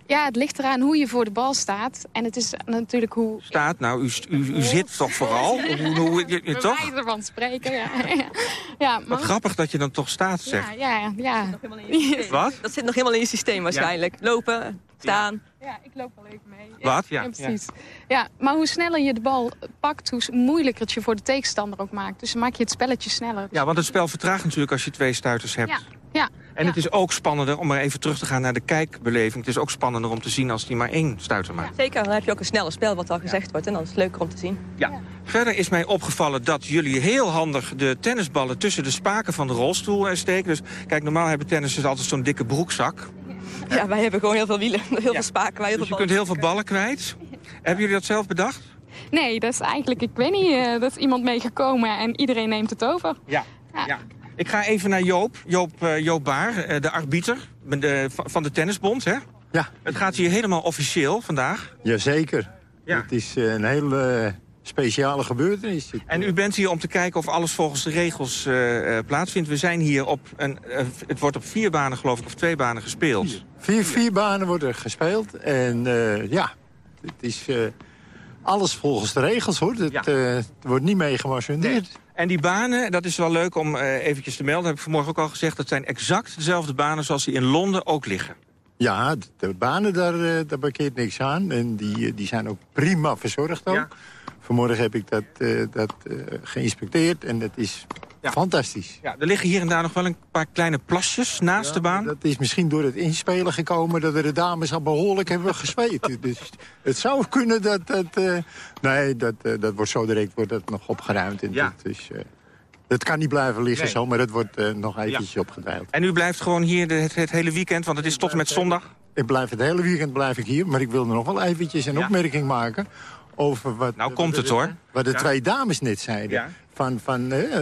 Ja, het ligt eraan hoe je voor de bal staat. En het is natuurlijk hoe... Staat, nou, u, u, u zit toch vooral? Hoe, hoe, je, je, Bij toch? wijze van spreken, ja. ja, maar... Wat grappig dat je dan toch staat, zeg. Ja, ja, ja. Wat? Dat zit nog helemaal in je systeem waarschijnlijk. Lopen, staan. Ja, ik loop wel even mee. Wat? Ja. precies. Ja. maar hoe sneller je de bal pakt, hoe moeilijker het je voor de tegenstander ook maakt. Dus dan maak je het spelletje sneller. Ja, want het spel vertraagt natuurlijk als je twee stuiters hebt. Ja, ja. En het is ook spannender, om maar even terug te gaan naar de kijkbeleving... het is ook spannender om te zien als die maar één stuiter maakt. Zeker, dan heb je ook een sneller spel wat al gezegd wordt. En dan is het leuker om te zien. Ja. Verder is mij opgevallen dat jullie heel handig de tennisballen tussen de spaken van de rolstoel eh, steken. Dus kijk, normaal hebben tennissers altijd zo'n dikke broekzak. Ja, wij hebben gewoon heel veel wielen. Heel veel spaken. Wij heel Dus je kunt heel veel ballen kwijt. Hebben jullie dat zelf bedacht? Nee, dat is eigenlijk, ik weet niet, eh, dat is iemand meegekomen en iedereen neemt het over. Ja, ja. Ik ga even naar Joop, Joop, eh, Joop Baar, eh, de arbiter van- de Tennisbond. Hè? Ja. Het gaat hier helemaal officieel vandaag. Jazeker. Ja. Het is eh, een hele speciale gebeurtenis. En u bent hier om te kijken of alles volgens de regels plaatsvindt. We zijn hier op, een, het wordt op vier banen geloof ik, of twee banen gespeeld. Vier, vier banen worden gespeeld. En ja, het is alles volgens de regels hoor. Het, eh, wordt niet mee gemachineerd. En die banen, dat is wel leuk om eh, eventjes te melden, heb ik vanmorgen ook al gezegd... dat zijn exact dezelfde banen zoals die in Londen ook liggen. Ja, de, banen, daar, eh, daar niks aan. En die, die zijn ook prima verzorgd ook. Vanmorgen heb ik dat, eh, dat eh, geïnspecteerd en dat is fantastisch. Ja, er liggen hier en daar nog wel een paar kleine plasjes naast de baan. Dat is misschien door het inspelen gekomen dat de dames al behoorlijk hebben gezweet. dus het zou kunnen dat... dat eh, nee, dat, dat wordt zo direct wordt dat nog opgeruimd. En Ja. dat, is, eh, dat kan niet blijven liggen Nee. zo, maar dat wordt eh, nog eventjes opgedeild. En u blijft gewoon hier de- het, het hele weekend, want het is tot en met zondag. Ik blijf het hele weekend blijf ik hier, maar ik wilde nog wel eventjes een opmerking maken over wat... Nou komt het, hoor. Wat de Ja. twee dames net zeiden. Ja. Van, van, eh,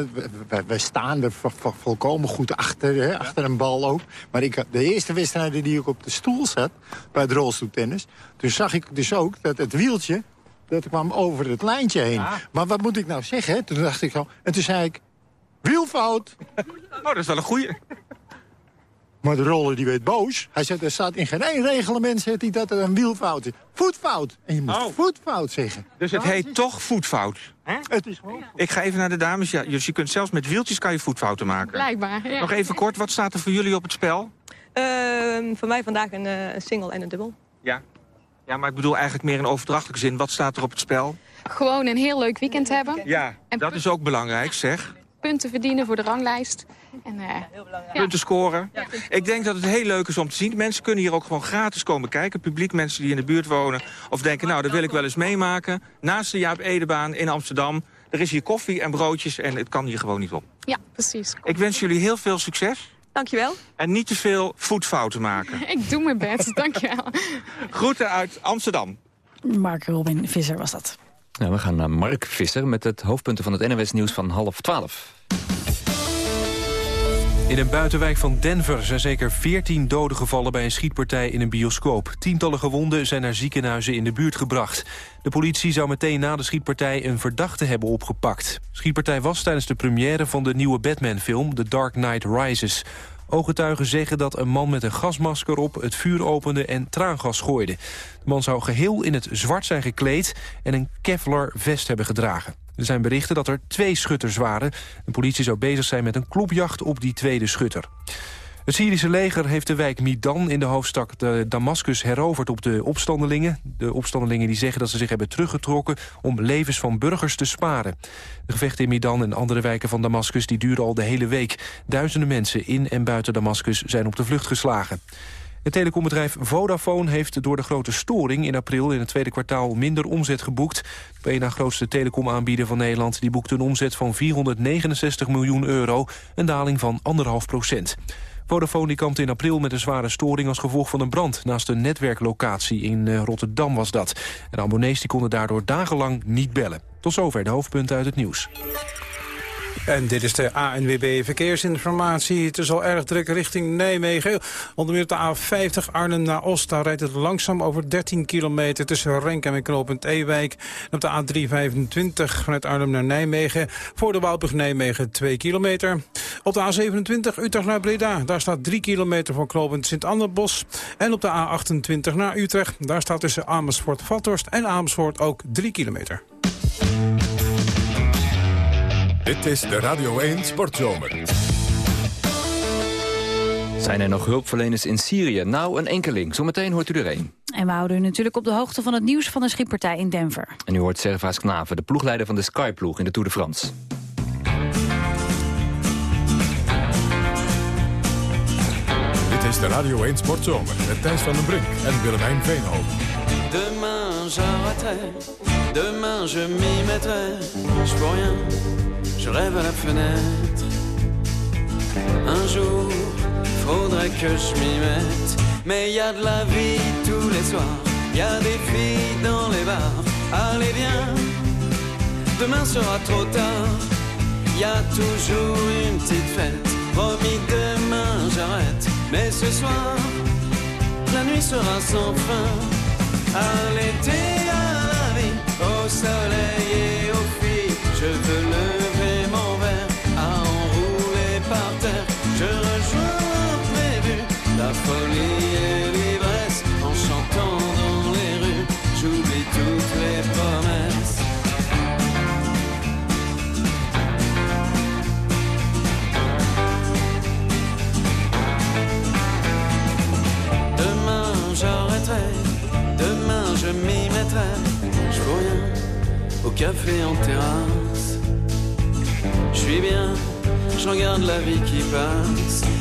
wij, staan er vo- vo- volkomen goed achter, hè, achter een bal ook. Maar ik, de eerste wedstrijden die ik op de stoel zat, bij het rolstoeltennis... toen zag ik dus ook dat het wieltje, dat kwam over het lijntje heen. Maar wat moet ik nou zeggen? hè? Toen dacht ik al, en toen zei ik, wielfout. Oh, dat is wel een goeie. Maar de roller die werd boos. Hij zei, er staat in geen één reglement zegt hij dat het een wielfout is. Voetfout. En je moet Oh. voetfout zeggen. Dus het heet toch voetfout. Het is gewoon... Ik ga even naar de dames. Ja, dus je kunt zelfs met wieltjes kan je voetfouten maken. Blijkbaar, ja. Nog even kort, wat staat er voor jullie op het spel? Ehm, voor mij vandaag een, eh, een single en een dubbel. Ja. Ja, maar ik bedoel eigenlijk meer in overdrachtelijke zin. Wat staat er op het spel? Gewoon een heel leuk weekend hebben. Ja, dat is ook belangrijk, zeg. Punten verdienen voor de ranglijst. En, eh, Punten scoren. Ik denk dat het heel leuk is om te zien. Mensen kunnen hier ook gewoon gratis komen kijken. Publiek, mensen die in de buurt wonen. Of denken, nou, dat wil ik wel eens meemaken. Naast de Jaap Edebaan in Amsterdam. Er is hier koffie en broodjes en het kan hier gewoon niet op. ja, precies. Ik wens jullie heel veel succes. Dankjewel. En niet te veel voetfouten maken. Ik doe mijn best, dankjewel. Groeten uit Amsterdam. Mark Robin Visser was dat. Nou, we gaan naar Mark Visser met het hoofdpunten van het NOS-nieuws van half twaalf. In een buitenwijk van Denver zijn zeker 14 doden gevallen bij een schietpartij in een bioscoop. Tientallen gewonden zijn naar ziekenhuizen in de buurt gebracht. De politie zou meteen na de schietpartij een verdachte hebben opgepakt. Schietpartij was tijdens de première van de nieuwe Batman-film The Dark Knight Rises. Ooggetuigen zeggen dat een man met een gasmasker op het vuur opende en traangas gooide. De man zou geheel in het zwart zijn gekleed en een Kevlar vest hebben gedragen. Er zijn berichten dat er twee schutters waren. De politie zou bezig zijn met een klopjacht op die tweede schutter. Het Syrische leger heeft de wijk Midan in de hoofdstad eh, Damascus heroverd op de opstandelingen. De opstandelingen die zeggen dat ze zich hebben teruggetrokken om levens van burgers te sparen. De gevechten in Midan en andere wijken van Damascus die duren al de hele week. Duizenden mensen in en buiten Damascus zijn op de vlucht geslagen. Het telecombedrijf Vodafone heeft door de grote storing in april in het tweede kwartaal minder omzet geboekt. De één na grootste telecomaanbieder van Nederland die boekte een omzet van 469 miljoen euro, een daling van anderhalf procent. Vodafone die in april met een zware storing als gevolg van een brand naast een netwerklocatie in eh, Rotterdam was dat. En abonnees die konden daardoor dagenlang niet bellen. Tot zover de hoofdpunten uit het nieuws. En dit is de ANWB Verkeersinformatie. Het is al erg druk richting Nijmegen. Onder meer op de A50 Arnhem naar Oost. Daar rijdt het langzaam over 13 kilometer tussen Renkum en knooppunt Ewijk. En op de A325 vanuit Arnhem naar Nijmegen. Voor de Waalbrug Nijmegen 2 kilometer. Op de A27 Utrecht naar Breda. Daar staat 3 kilometer voor knooppunt Sint-Anderbos. En op de A28 naar Utrecht. Daar staat tussen Amersfoort-Vathorst en Amersfoort ook 3 kilometer. Dit is de Radio 1 Sportzomer. Zijn er nog hulpverleners in Syrië? Nou, een enkeling. Zometeen hoort u er een. En we houden u natuurlijk op de hoogte van het nieuws van de schietpartij in Denver. En u hoort Servaas Knaven, de ploegleider van de Sky-ploeg in de Tour de France. Dit is de Radio 1 Sportzomer met Thijs van den Brink en Willemijn Veenhoven. Demain j'arrêterai, demain je m'y mettrai. Je rien, je rêve à la fenêtre. Un jour, faudrait que je m'y mette. Mais y a de la vie tous les soirs, y a des filles dans les bars. Allez viens, demain sera trop tard. Y a toujours une petite fête. Promis demain j'arrête. Mais ce soir, la nuit sera sans fin. À l'été, à la vie, au soleil et aux filles, je veux lever la folie et l'ivresse en chantant dans les rues. J'oublie toutes les promesses. Demain j'arrêterai, demain je m'y mettrai. Je rien au café en terrasse. Je suis bien, je regarde la vie qui passe.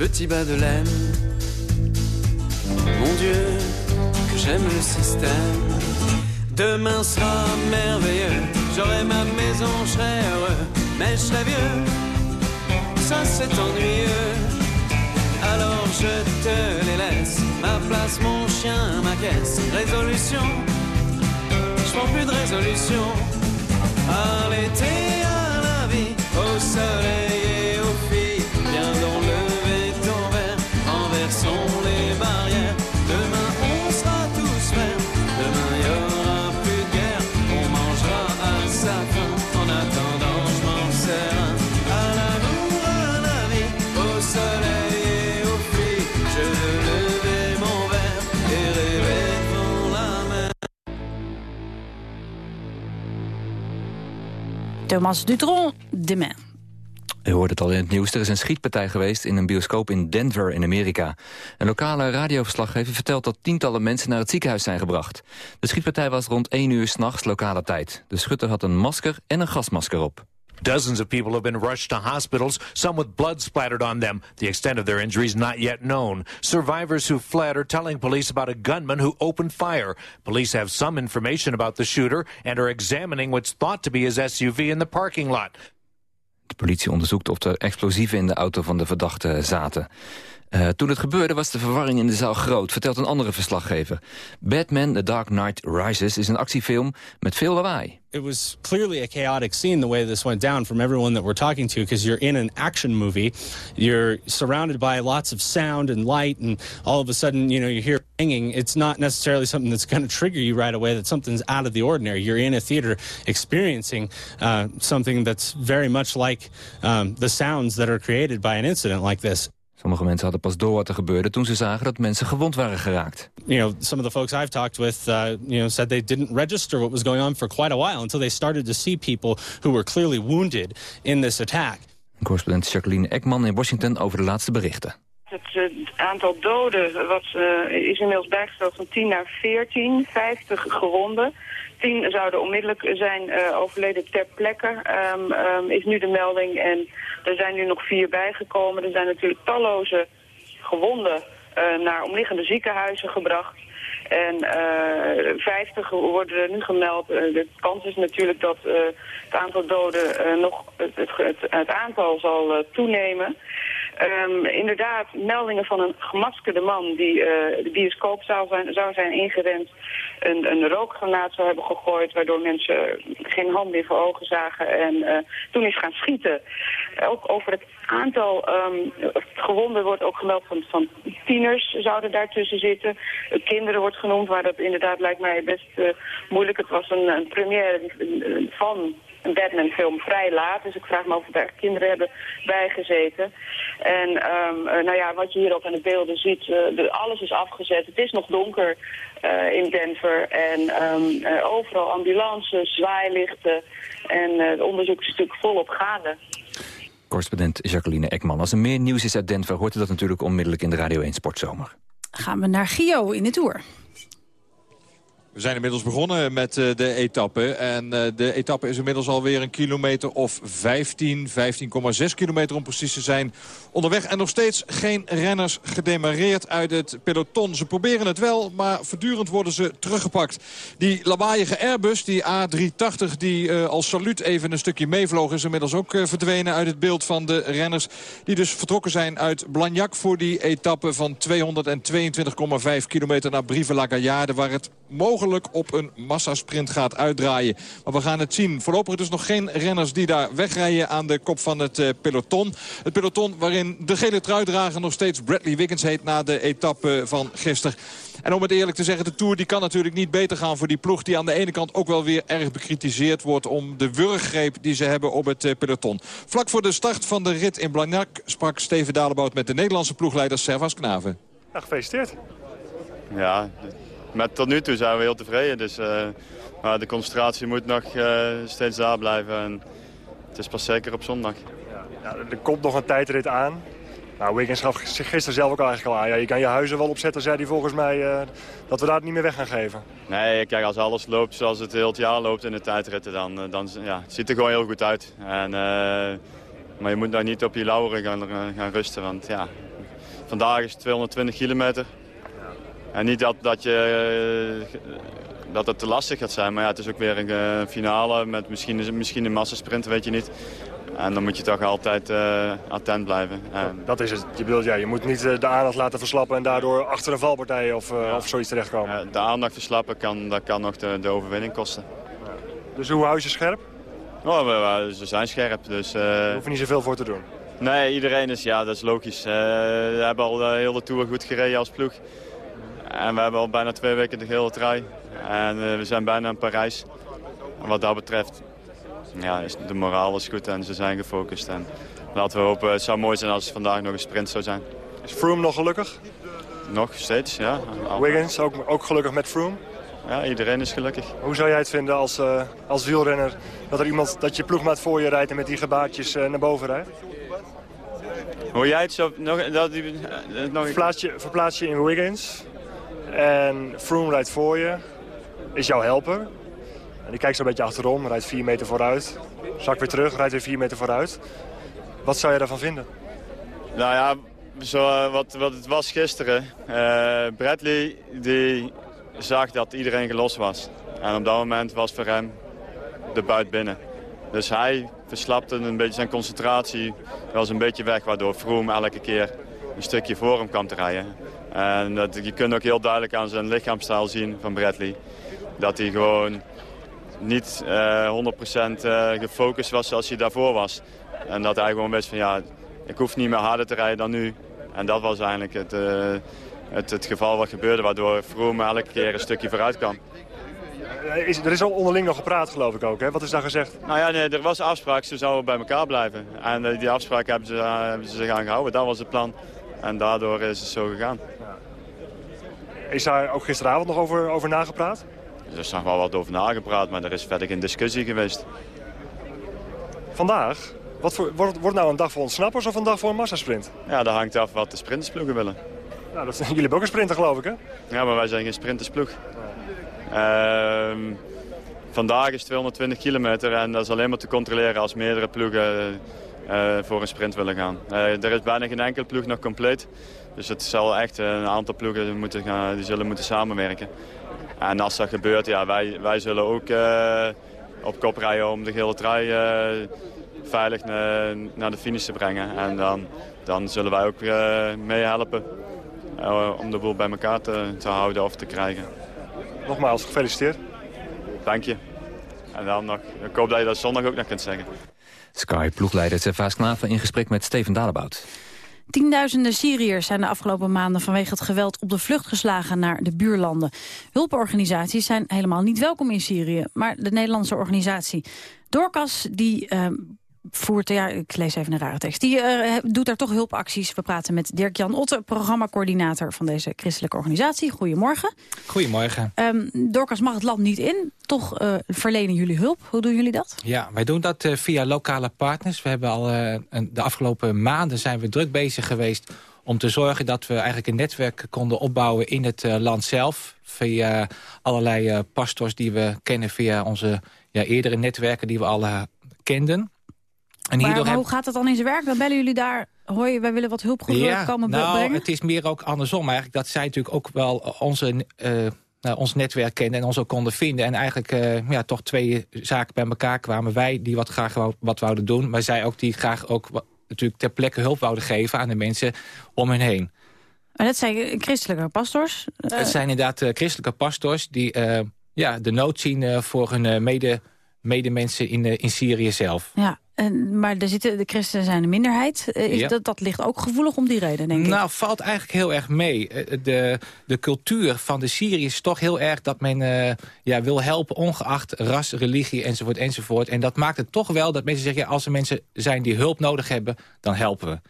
petit bas de laine. Mon Dieu, que j'aime le système. Demain sera merveilleux, j'aurai ma maison, je serai heureux, mais je serai vieux. Ça c'est ennuyeux. Alors je te les laisse, ma place, mon chien, ma caisse. Résolution, je prends plus de résolution. À l'été, à la vie, au soleil Thomas Dutron, de man. U hoort het al in het nieuws. Er is een schietpartij geweest in een bioscoop in Denver in Amerika. Een lokale radioverslaggever vertelt dat tientallen mensen naar het ziekenhuis zijn gebracht. De schietpartij was rond 1 uur s'nachts lokale tijd. De schutter had een masker en een gasmasker op. Dozens of people have been rushed to hospitals, some with blood splattered on them. The extent of their injuries not yet known. Survivors who fled are telling police about a gunman who opened fire. Police have some information about the shooter and are examining what's thought to be his SUV in the parking lot. De politie onderzoekt of er explosieven in de auto van de verdachte zaten. Eh, toen het gebeurde was de verwarring in de zaal groot, vertelt een andere verslaggever. Batman The Dark Knight Rises is een actiefilm met veel lawaai. it was clearly a chaotic scene the way this went down from everyone that we're talking to because you're in an action movie you're surrounded by lots of sound and light and all of a sudden you know you hear banging it's not necessarily something that's going to trigger you right away that something's out of the ordinary you're in a theater experiencing uh, something that's very much like um, the sounds that are created by an incident like this Sommige mensen hadden pas door wat er gebeurde toen ze zagen dat mensen gewond waren geraakt. you know, some of the folks I've talked with, uh, you know, said they didn't register what was going on for quite a while until they started to see people who were clearly wounded in this attack. Correspondent Jacqueline Ekman in Washington over de laatste berichten. Het eh, aantal doden wat, eh, is inmiddels bijgesteld van 10 naar 14, 50 gewonden. 10 zouden onmiddellijk zijn eh, overleden ter plekke, ehm, ehm, is nu de melding. En er zijn nu nog vier bijgekomen. Er zijn natuurlijk talloze gewonden eh, naar omliggende ziekenhuizen gebracht. En 50 worden er nu gemeld. Eh, de kans is natuurlijk dat het aantal doden nog het, het, het, aantal zal toenemen. Ehm, inderdaad, meldingen van een gemaskerde man die eh, de bioscoopzaal zijn, zou zijn ingerend. Een, een rookgranaat zou hebben gegooid, waardoor mensen geen hand meer voor ogen zagen. En eh, toen is gaan schieten. Ook over het aantal ehm, gewonden wordt ook gemeld van, van tieners zouden daartussen zitten. Kinderen wordt genoemd, maar dat inderdaad lijkt mij best eh, moeilijk. Het was een, een première van een Batman-film vrij laat. Dus ik vraag me af of daar kinderen hebben bijgezeten. En ehm, eh, nou ja, wat je hier ook aan de beelden ziet, eh, de, alles is afgezet. Het is nog donker eh, in Denver. En ehm, eh, overal ambulances, zwaailichten. En eh, het onderzoek is natuurlijk volop gaande. Correspondent Jacqueline Ekman. Als er meer nieuws is uit Denver, hoort u dat natuurlijk onmiddellijk in de Radio 1 Sportzomer. Gaan we naar Gio in de Tour. We zijn inmiddels begonnen met eh, de etappe. En eh, de etappe is inmiddels alweer een kilometer of 15, 15,6 kilometer om precies te zijn onderweg. En nog steeds geen renners gedemareerd uit het peloton. Ze proberen het wel, maar voortdurend worden ze teruggepakt. Die lawaaiige Airbus, die A380, die eh, als saluut even een stukje meevloog... is inmiddels ook verdwenen uit het beeld van de renners... die dus vertrokken zijn uit Blagnac voor die etappe van 222,5 kilometer naar Brive-la-Gaillarde... waar het mogelijk op een massasprint gaat uitdraaien. Maar we gaan het zien. Voorlopig dus nog geen renners die daar wegrijden aan de kop van het eh, peloton. Het peloton waarin de gele truidrager nog steeds Bradley Wiggins heet... na de etappe van gisteren. En om het eerlijk te zeggen, de Tour die kan natuurlijk niet beter gaan voor die ploeg... die aan de ene kant ook wel weer erg bekritiseerd wordt... om de wurggreep die ze hebben op het eh, peloton. Vlak voor de start van de rit in Blagnac sprak Steven Dalebout... met de Nederlandse ploegleider Servas Knaven. Ja, gefeliciteerd. Ja, met tot nu toe zijn we heel tevreden. Dus, eh, maar de concentratie moet nog eh, steeds daar blijven. En het is pas zeker op zondag. Ja, er komt nog een tijdrit aan. Nou, Wiggins gaf zich gisteren zelf ook al eigenlijk al aan. Ja, je kan je huizen wel opzetten, zei hij volgens mij, eh, dat we daar niet meer weg gaan geven. Nee, kijk, als alles loopt zoals het heel het jaar loopt in de tijdritten, dan, dan ja, het ziet er gewoon heel goed uit. En, maar je moet nou niet op je lauweren gaan, gaan rusten, want ja, vandaag is het 220 kilometer. En niet dat, dat, je, eh, dat het te lastig gaat zijn, maar ja, het is ook weer een eh, finale met misschien, misschien een massasprint, weet je niet. En dan moet je toch altijd eh, attent blijven. En, Dat is het. Je, bedoelt, ja, je moet niet de aandacht laten verslappen en daardoor achter een valpartij of, of zoiets terechtkomen. eh, de aandacht verslappen kan, dat kan nog de, de overwinning kosten. Dus hoe hou je ze scherp? Oh, we, we- ze zijn scherp, dus... hoef je niet zoveel voor te doen. Nee, iedereen is, ja, dat is logisch. We hebben al de hele Tour goed gereden als ploeg. En we hebben al bijna twee weken de hele trui. En eh, we zijn bijna in Parijs. En wat dat betreft, ja, de moraal is goed en ze zijn gefocust. En laten we hopen, het zou mooi zijn als het vandaag nog een sprint zou zijn. Is Froome nog gelukkig? Nog steeds, ja. Wiggins, ook, ook gelukkig met Froome? Ja, iedereen is gelukkig. Hoe zou jij het vinden als, eh, als wielrenner dat er iemand, dat je ploegmaat voor je rijdt en met die gebaartjes eh, naar boven rijdt? Hoe jij het zo... Nog, dat, die, nog, Verplaats je, verplaats je in Wiggins en Froome rijdt voor je, is jouw helper. En die kijkt zo een beetje achterom, rijdt 4 meter vooruit, zakt weer terug, rijdt weer 4 meter vooruit. Wat zou je daarvan vinden? Nou ja, zo, eh, wat, wat het was gisteren. eh, Bradley die zag dat iedereen gelost was. En op dat moment was voor hem de buit binnen. Dus hij verslapte een beetje zijn concentratie. was een beetje weg, waardoor Froome elke keer een stukje voor hem kwam te rijden. En dat, je kunt ook heel duidelijk aan zijn lichaamstaal zien van Bradley. Dat hij gewoon niet eh 100% eh, gefocust was zoals hij daarvoor was. En dat hij gewoon wist van ja, ik hoef niet meer harder te rijden dan nu. En dat was eigenlijk het, eh, het, het geval wat gebeurde, waardoor Froome elke keer een stukje vooruit kwam. Eh, Is, er is al onderling nog gepraat geloof ik ook, hè? Wat is daar gezegd? Nou ja, nee, er was afspraak, ze zouden bij elkaar blijven. En eh, die afspraak hebben ze, eh, hebben ze zich aan gehouden, dat was het plan. En daardoor is het zo gegaan. Is daar ook gisteravond nog over, over nagepraat? Er is nog wel wat over nagepraat, maar er is verder geen discussie geweest. Vandaag? Wat voor, wordt, wordt nou een dag voor ontsnappers of een dag voor een massasprint? Ja, dat hangt af wat de sprintersploegen willen. Nou, dat, jullie hebben ook een sprinter geloof ik, hè? Ja, maar wij zijn geen sprintersploeg. Ehm, vandaag is 220 kilometer en dat is alleen maar te controleren als meerdere ploegen eh, voor een sprint willen gaan. Eh, er is bijna geen enkele ploeg nog compleet. Dus het zal echt een aantal ploegen moeten gaan, die zullen moeten samenwerken. En als dat gebeurt, ja, wij, wij zullen ook eh, op kop rijden om de gele trui eh, veilig na- naar de finish te brengen. En dan, dan zullen wij ook eh, meehelpen eh, om de boel bij elkaar te, te houden of te krijgen. Nogmaals, gefeliciteerd. Dank je. En dan nog, ik hoop dat je dat zondag ook nog kunt zeggen. Sky-ploegleider Servaas Knaven in gesprek met Steven Dalebout. Tienduizenden Syriërs zijn de afgelopen maanden vanwege het geweld op de vlucht geslagen naar de buurlanden. Hulporganisaties zijn helemaal niet welkom in Syrië, maar de Nederlandse organisatie Dorcas die eh, voert, ja, ik lees even een rare tekst, die eh, doet daar toch hulpacties. We praten met Dirk-Jan Otte, programmacoördinator van deze christelijke organisatie. Goedemorgen. Goedemorgen. Ehm Dorcas mag het land niet in, toch eh, verlenen jullie hulp. Hoe doen jullie dat? Ja, wij doen dat eh, via lokale partners. We hebben al een- de afgelopen maanden zijn we druk bezig geweest om te zorgen dat we eigenlijk een netwerk konden opbouwen in het land zelf. Via allerlei pastors die we kennen via onze ja, eerdere netwerken die we al kenden. En maar hierdoor maar heb- hoe gaat het dan in zijn werk? Dan bellen jullie daar, hoor je, wij willen wat hulpgoederen komen nou, brengen? het is meer ook andersom eigenlijk. Dat zij natuurlijk ook wel onze, eh, nou, ons netwerk kennen en ons ook konden vinden. En eigenlijk eh, ja, toch twee zaken bij elkaar kwamen. Wij die wat graag wou- wat wouden doen. Maar zij ook die graag ook natuurlijk ter plekke hulp wouden geven aan de mensen om hen heen. Maar dat zijn christelijke pastors. Eh, Het zijn inderdaad eh, christelijke pastors die eh, ja, de nood zien eh, voor hun eh, mede, medemensen in, eh, in Syrië zelf. Ja, en, maar er zitten, de christenen zijn de minderheid. Eh, is Ja. dat, dat ligt ook gevoelig om die reden, denk ik. Nou, valt eigenlijk heel erg mee. Eh, De, de cultuur van de Syriërs is toch heel erg dat men eh, ja, wil helpen... ongeacht ras, religie enzovoort enzovoort. En dat maakt het toch wel dat mensen zeggen... Ja, als er mensen zijn die hulp nodig hebben, dan helpen we.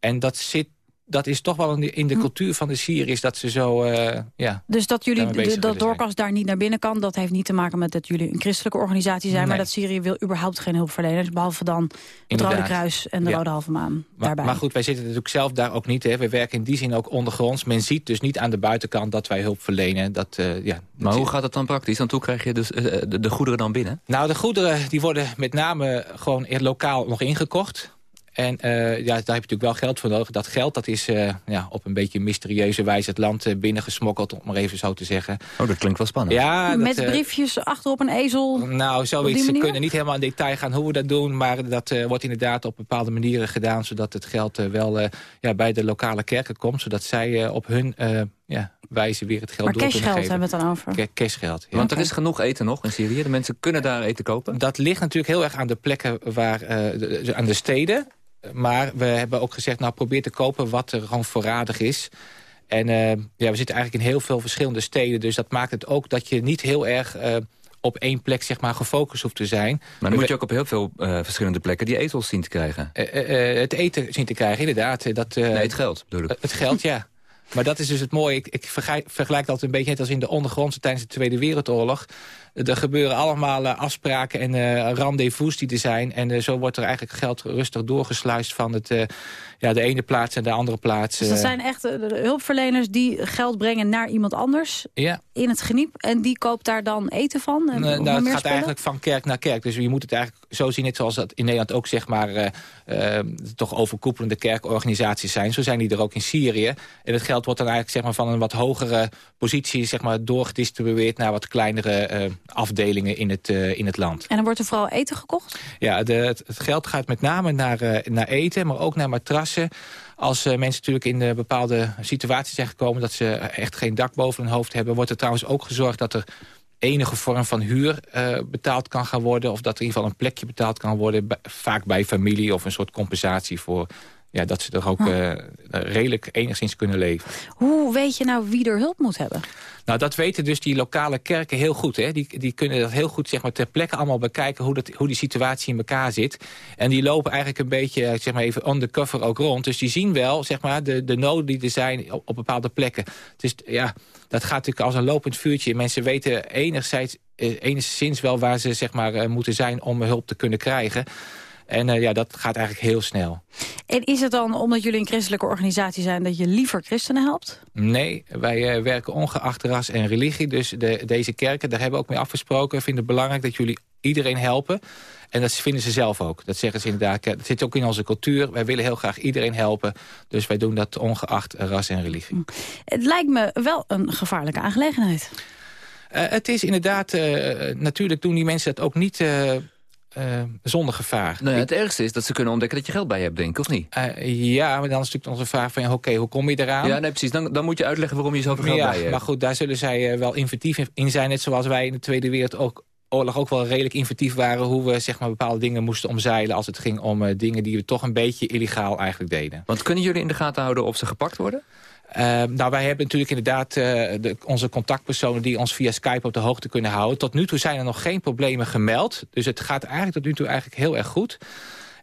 En dat, zit, dat is toch wel in de, in de cultuur van de Syriërs... dat ze zo, eh, ja... Dus dat jullie dat. Dorcas daar niet naar binnen kan... dat heeft niet te maken met dat jullie een christelijke organisatie zijn... maar dat Syrië wil überhaupt geen hulpverleners... behalve dan het Inderdaad. Rode Kruis en de Ja. Rode Halve Maan Maar, daarbij. maar goed, wij zitten natuurlijk zelf daar ook niet. Hè. We werken in die zin ook ondergronds. Men ziet dus niet aan de buitenkant dat wij hulp verlenen. Dat, eh, ja, Maar hoe gaat het dan praktisch? Dan toe krijg je dus, eh, de, de goederen dan binnen? Nou, de goederen die worden met name gewoon lokaal nog ingekocht. En eh, ja, daar heb je natuurlijk wel geld voor nodig. Dat geld dat is eh, ja, op een beetje mysterieuze wijze het land eh, binnengesmokkeld, om maar even zo te zeggen. Oh, dat klinkt wel spannend. Ja, dat, met briefjes achterop een ezel. nou, zoiets. manier? kunnen niet helemaal in detail gaan hoe we dat doen. Maar dat eh, wordt inderdaad op bepaalde manieren gedaan. Zodat het geld eh, wel eh, ja, bij de lokale kerken komt. Zodat zij eh, op hun eh, ja, wijze weer het geld Maar door kunnen cashgeld geven. hebben we het dan over. Ca- Cashgeld, ja. Want er is genoeg eten nog in Syrië. De mensen kunnen daar eten kopen. Dat ligt natuurlijk heel erg aan de plekken waar, eh, de- aan de steden. Maar we hebben ook gezegd, nou probeer te kopen wat er gewoon voorradig is. En eh, ja, we zitten eigenlijk in heel veel verschillende steden. Dus dat maakt het ook dat je niet heel erg eh, op één plek zeg maar, gefocust hoeft te zijn. Maar dan moet je ook op heel veel eh, verschillende plekken die etels zien te krijgen. Het eten zien te krijgen, inderdaad. Dat, Nee, het geld bedoel ik. Het geld, ja. Maar dat is dus het mooie. Ik, ik vergelijk, vergelijk dat een beetje net als in de ondergrondse tijdens de Tweede Wereldoorlog. Er gebeuren allemaal eh, afspraken en eh rendezvous die er zijn. En eh, zo wordt er eigenlijk geld rustig doorgesluist van het, ja, de ene plaats en de andere plaats. Dus dat zijn echt de hulpverleners die geld brengen naar iemand anders ja, in het geniep. En die koopt daar dan eten van? En Nou, nou, het gaat spullen? eigenlijk van kerk naar kerk. Dus je moet het eigenlijk zo zien, net zoals dat in Nederland ook zeg maar, eh, eh, toch overkoepelende kerkorganisaties zijn. Zo zijn die er ook in Syrië. En het geld wordt dan eigenlijk zeg maar, van een wat hogere positie zeg maar, doorgedistribueerd naar wat kleinere eh, afdelingen in het, in het land. En dan wordt er vooral eten gekocht? Ja, de, het, het geld gaat met name naar, naar eten, maar ook naar matrassen. Als mensen natuurlijk in een bepaalde situaties zijn gekomen... dat ze echt geen dak boven hun hoofd hebben... wordt er trouwens ook gezorgd dat er enige vorm van huur eh, betaald kan gaan worden... of dat er in ieder geval een plekje betaald kan worden... vaak bij familie of een soort compensatie voor... Ja, dat ze er ook eh, redelijk enigszins kunnen leven. Hoe weet je nou wie er hulp moet hebben? Nou, dat weten dus die lokale kerken heel goed. Hè? Die, die kunnen dat heel goed zeg maar, ter plekke allemaal bekijken... Hoe, dat, hoe die situatie in elkaar zit. En die lopen eigenlijk een beetje eh, zeg maar even undercover ook rond. Dus die zien wel zeg maar, de, de noden die er zijn op, op bepaalde plekken. Dus ja, dat gaat natuurlijk als een lopend vuurtje. Mensen weten enigszins, eh, enigszins wel waar ze zeg maar, moeten zijn... om hulp te kunnen krijgen. En eh, ja, dat gaat eigenlijk heel snel. En is het dan omdat jullie een christelijke organisatie zijn... dat je liever christenen helpt? Nee, wij eh, werken ongeacht ras en religie. Dus de, deze kerken, daar hebben we ook mee afgesproken... vinden het belangrijk dat jullie iedereen helpen. En dat vinden ze zelf ook. Dat zeggen ze inderdaad. Dat zit ook in onze cultuur. Wij willen heel graag iedereen helpen. Dus wij doen dat ongeacht ras en religie. Het lijkt me wel een gevaarlijke aangelegenheid. Eh, het is inderdaad, natuurlijk doen die mensen dat ook niet... eh, zonder gevaar. Nou ja, het ergste is dat ze kunnen ontdekken dat je geld bij je hebt, denk ik, of niet? Eh, ja, maar dan is natuurlijk onze vraag van, oké, hoe kom je eraan? Ja, nee, precies. Dan, dan moet je uitleggen waarom je zoveel geld ja, bij je hebt. maar goed, daar zullen zij eh, wel inventief in zijn. Net zoals wij in de Tweede Wereldoorlog ook wel redelijk inventief waren... hoe we zeg maar, bepaalde dingen moesten omzeilen... als het ging om dingen die we toch een beetje illegaal eigenlijk deden. Want kunnen jullie in de gaten houden of ze gepakt worden? Uh, nou, wij hebben natuurlijk inderdaad uh, de, onze contactpersonen... die ons via Skype op de hoogte kunnen houden. Tot nu toe zijn er nog geen problemen gemeld. Dus het gaat eigenlijk tot nu toe eigenlijk heel erg goed.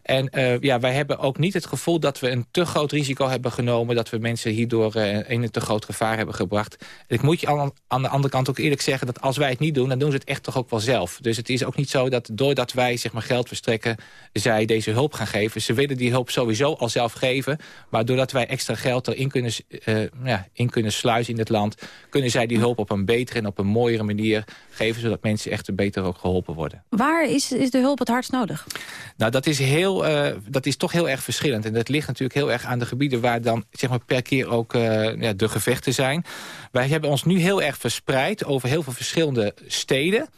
En uh, ja, wij hebben ook niet het gevoel dat we een te groot risico hebben genomen... dat we mensen hierdoor uh, in een te groot gevaar hebben gebracht. En ik moet je aan, aan, de andere kant ook eerlijk zeggen... dat als wij het niet doen, dan doen ze het echt toch ook wel zelf. Dus het is ook niet zo dat doordat wij zeg maar, geld verstrekken... zij deze hulp gaan geven. Ze willen die hulp sowieso al zelf geven. Maar doordat wij extra geld erin kunnen, uh, ja, in kunnen sluizen in het land... kunnen zij die hulp op een betere en op een mooiere manier geven... zodat mensen echt beter ook geholpen worden. Waar is, is de hulp het hardst nodig? Nou, dat is heel uh, dat is toch heel erg verschillend. En dat ligt natuurlijk heel erg aan de gebieden... waar dan zeg maar, per keer ook uh, ja, de gevechten zijn. Wij hebben ons nu heel erg verspreid over heel veel verschillende steden...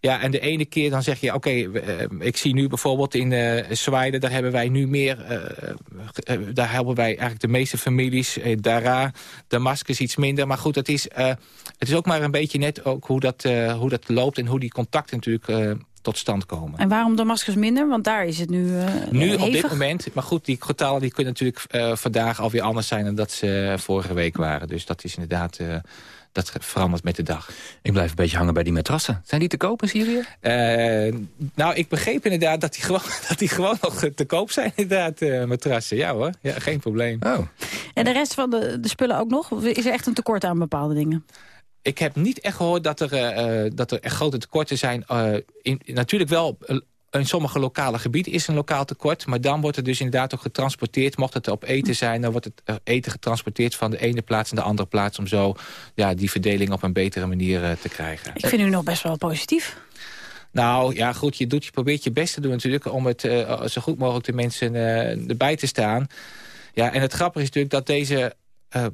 Ja, en de ene keer dan zeg je, oké, uh, ik zie nu bijvoorbeeld in uh, Zwaarden... daar hebben wij nu meer, daar helpen wij eigenlijk de meeste families. Dara, Damascus iets minder. Maar goed, het is, het is ook maar een beetje net ook hoe dat, hoe dat loopt... en hoe die contacten natuurlijk tot stand komen. En waarom Damascus minder? Want daar is het nu uh, Nu hevig. op dit moment, maar goed, die getallen die kunnen natuurlijk uh, vandaag alweer anders zijn... dan dat ze vorige week waren. Dus dat is inderdaad... Uh, dat verandert met de dag. Ik blijf een beetje hangen bij die matrassen. Zijn die te koop in Syrië? Uh, nou, ik begreep inderdaad dat die gewoon, dat die gewoon nog te koop zijn, inderdaad, uh, matrassen. Ja hoor, ja, geen probleem. Oh. En de rest van de, de spullen ook nog? Is er echt een tekort aan bepaalde dingen? Ik heb niet echt gehoord dat er, uh, dat er echt grote tekorten zijn. Uh, in, natuurlijk wel, in sommige lokale gebieden is een lokaal tekort. Maar dan wordt het dus inderdaad ook getransporteerd. Mocht het op eten zijn, dan wordt het eten getransporteerd... van de ene plaats naar de andere plaats... om zo ja, die verdeling op een betere manier te krijgen. Ik vind u nog best wel positief. Nou, ja, goed, je, doet, je probeert je best te doen natuurlijk... om het zo goed mogelijk de mensen erbij te staan. Ja, en het grappige is natuurlijk dat deze... Uh,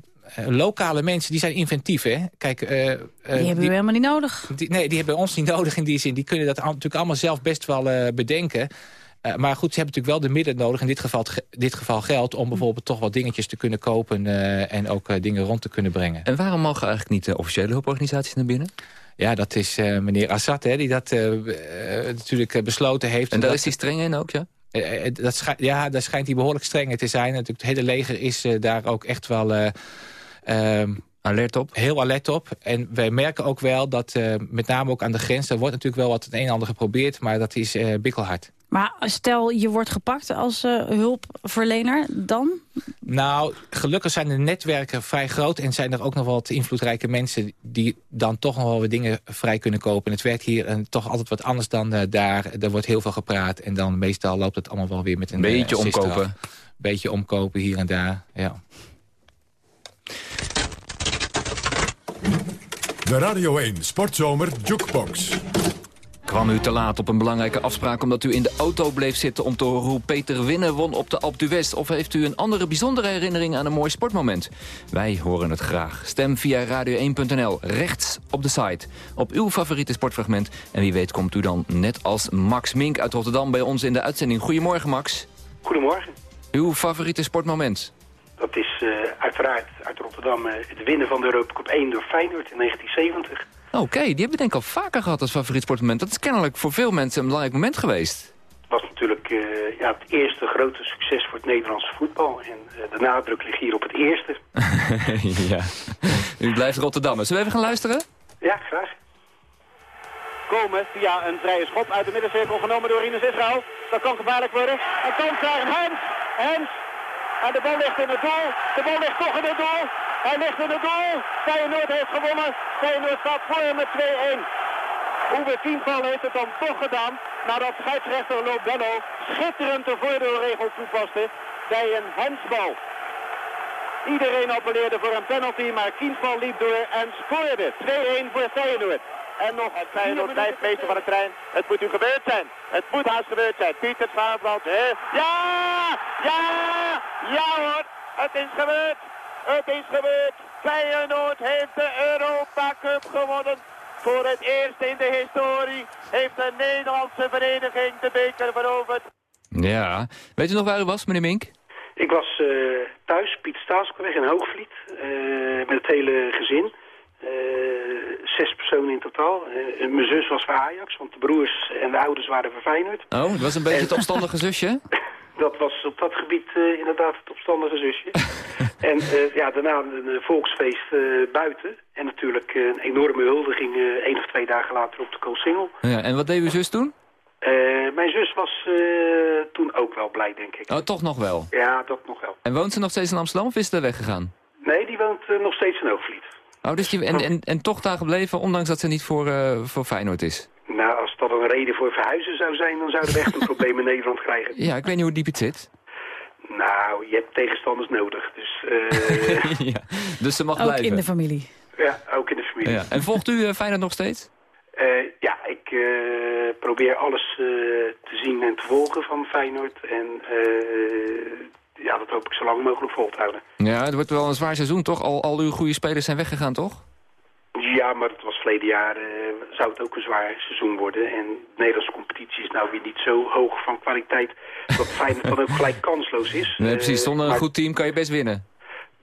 lokale mensen, die zijn inventief, hè? Kijk, uh, die hebben die, we helemaal niet nodig. Die, nee, die hebben ons niet nodig in die zin. Die kunnen dat natuurlijk allemaal zelf best wel uh, bedenken. Uh, maar goed, ze hebben natuurlijk wel de middelen nodig. In dit geval, dit geval geld om bijvoorbeeld toch wat dingetjes te kunnen kopen... en ook dingen rond te kunnen brengen. En waarom mogen eigenlijk niet de officiële hulporganisaties naar binnen? Ja, dat is meneer Assad, hè, die dat natuurlijk besloten heeft. En daar is hij streng in ook, ja? Uh, dat ja, daar schijnt hij behoorlijk streng te zijn. Natuurlijk, het hele leger is uh, daar ook echt wel... Uh, alert op? Heel alert op. En wij merken ook wel dat, met name ook aan de grens... er wordt natuurlijk wel wat het een en ander geprobeerd... maar dat is bikkelhard. Maar stel je wordt gepakt als uh, hulpverlener, dan? Nou, gelukkig zijn de netwerken vrij groot... en zijn er ook nog wat invloedrijke mensen... die dan toch nog wel wat dingen vrij kunnen kopen. Het werkt hier en toch altijd wat anders dan uh, daar. Er wordt heel veel gepraat en dan meestal loopt het allemaal wel weer met een... Beetje uh, omkopen. Beetje omkopen hier en daar, ja. De Radio 1 Sportzomer Jukebox. Kwam u te laat op een belangrijke afspraak omdat u in de auto bleef zitten om te horen hoe Peter Winnen won op de Alpe d'Huez? Of heeft u een andere bijzondere herinnering aan een mooi sportmoment? Wij horen het graag. Stem via radio1.nl, rechts op de site, op uw favoriete sportfragment. En wie weet komt u dan net als Max Mink uit Rotterdam bij ons in de uitzending. Goedemorgen Max. Goedemorgen. Uw favoriete sportmoment? Dat is uh, uiteraard uit Rotterdam uh, het winnen van de Europa Cup 1 door Feyenoord in 1970. Oké, okay, die hebben we denk ik al vaker gehad als favoriet sportmoment. Dat is kennelijk voor veel mensen een belangrijk moment geweest. Het was natuurlijk uh, ja, het eerste grote succes voor het Nederlandse voetbal. En uh, de nadruk ligt hier op het eerste. ja, u blijft Rotterdam. Zullen we even gaan luisteren? Ja, graag. Komen via een vrije schop uit de middencirkel genomen door Ines Israël. Dat kan gevaarlijk worden. En kan krijgen Hens. Hens. En de bal ligt in het doel. De bal ligt toch in het doel. Hij ligt in het doel. Feyenoord heeft gewonnen. Feyenoord staat voor met 2-1. Uwe Tienval heeft het dan toch gedaan. Nadat scheidsrechter Lobello schitterend de voordeelregel toepaste bij een hensbal. Iedereen appelleerde voor een penalty, maar Kienval liep door en scoorde. 2-1 voor Feyenoord. En nog het Feyenoord blijft meester van de trein. Het moet u gebeurd zijn. Het moet haast gebeurd zijn. Pieter Zwaardland. Ja! Ja! Ja hoor! Het is gebeurd! Het is gebeurd! Feyenoord heeft de Europa Cup gewonnen. Voor het eerst in de historie heeft een Nederlandse vereniging de beker veroverd. Ja. Weet u nog waar u was, meneer Mink? Ik was eh, thuis, Piet Staalskweg in Hoogvliet, eh, met het hele gezin. Eh, zes personen in totaal. Eh, mijn zus was voor Ajax, want de broers en de ouders waren voor Feyenoord. Oh, het was een beetje het opstandige zusje? Dat was op dat gebied eh, inderdaad het opstandige zusje. en ja, daarna een volksfeest buiten. En natuurlijk een enorme huldiging één of twee dagen later op de Koolsingel. Ja, en wat deed uw zus toen? Mijn zus was toen ook wel blij, denk ik. Oh, toch nog wel. Ja, dat nog wel. En woont ze nog steeds in Amsterdam of is ze er weggegaan? Nee, die woont nog steeds in Hoogvliet. Oh, dus die, en, en, en toch daar gebleven, ondanks dat ze niet voor, eh, voor Feyenoord is? Nou, als dat een reden voor verhuizen zou zijn, dan zouden we echt een probleem in Nederland krijgen. Ja, ik weet niet hoe diep het zit. Nou, je hebt tegenstanders nodig. Dus eh, ja, dus ze mag Ook blijven. in de familie. ja, ook in de familie. Ja. En volgt u eh, Feyenoord nog steeds? Eh, ja, ik eh, probeer alles eh, te zien en te volgen van Feyenoord. En eh, ja, dat hoop ik zo lang mogelijk vol te houden. Ja, het wordt wel een zwaar seizoen, toch? Al, al uw goede spelers zijn weggegaan, toch? Ja, maar het was verleden jaar, eh, zou het ook een zwaar seizoen worden. En de Nederlandse competitie is nou weer niet zo hoog van kwaliteit... dat Feyenoord dan ook gelijk kansloos is. Nee, precies. Eh, Zonder een maar goed team kan je best winnen.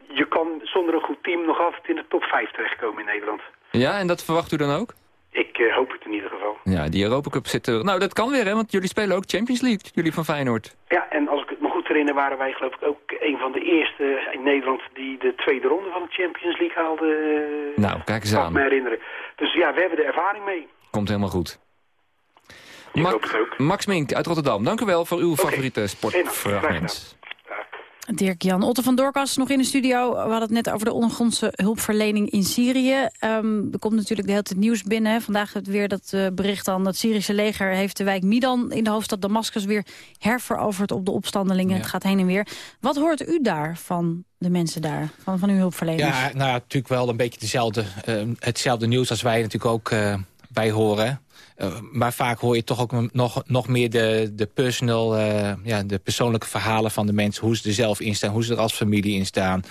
Je kan zonder een goed team nog altijd in de top 5 terechtkomen in Nederland. Ja, en dat verwacht u dan ook? Ik eh, hoop het in ieder geval. Ja, die Europa Cup zit er... Nou, dat kan weer, hè, want jullie spelen ook Champions League, jullie van Feyenoord. Ja, en als ik goed herinner waren wij geloof ik ook een van de eerste in Nederland... die de tweede ronde van de Champions League haalde. Nou, kijk eens aan. me herinneren. Dus ja, we hebben de ervaring mee. Komt helemaal goed. Max Mink uit Rotterdam, dank u wel voor uw favoriete sportfragment. Dirk-Jan Otte van Doorkas nog in de studio. We hadden het net over de ondergrondse hulpverlening in Syrië. Ehm, er komt natuurlijk de hele tijd nieuws binnen. hè. Vandaag het weer dat eh, bericht dan... dat het Syrische leger heeft de wijk Midan in de hoofdstad Damascus... weer herveroverd op de opstandelingen. Het gaat heen en weer. Wat hoort u daar van de mensen daar, van, van uw hulpverleners? Ja, nou, natuurlijk wel een beetje dezelfde, eh, hetzelfde nieuws als wij natuurlijk ook eh, bij horen. Eh, maar vaak hoor je toch ook nog, nog meer de, de, personal, eh, ja, de persoonlijke verhalen van de mensen. Hoe ze er zelf in staan, hoe ze er als familie in staan.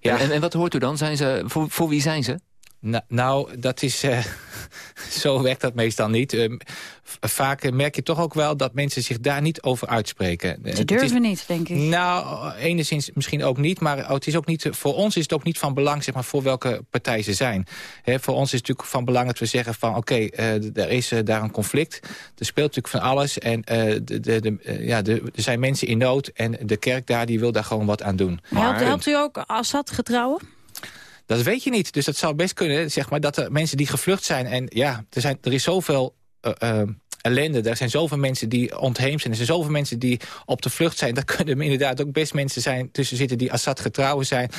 Ja. En, en wat hoort u dan? Zijn ze, voor, voor wie zijn ze? Nou, nou, dat is... eh, zo werkt dat meestal niet. Eh, vaak merk je toch ook wel dat mensen zich daar niet over uitspreken. Eh, Ze durven is- niet, denk ik. Nou, enigszins misschien ook niet. Maar het is ook niet, voor ons is het ook niet van belang zeg maar, voor welke partij ze zijn. Hè, voor ons is het natuurlijk van belang dat we zeggen van... oké, eh, d- er is daar een conflict. Er speelt natuurlijk van alles. En eh, de, de, de, ja, de, er zijn mensen in nood. En de kerk daar die wil daar gewoon wat aan doen. Helpt, helpt u ook Assad getrouwen? Dat weet je niet. Dus dat zou best kunnen, zeg maar, dat er mensen die gevlucht zijn... en ja, er, zijn, er is zoveel eh, eh, ellende. Er zijn zoveel mensen die ontheemd zijn. Er zijn zoveel mensen die op de vlucht zijn. Daar kunnen er inderdaad ook best mensen zijn tussen zitten... die Assad getrouwen zijn.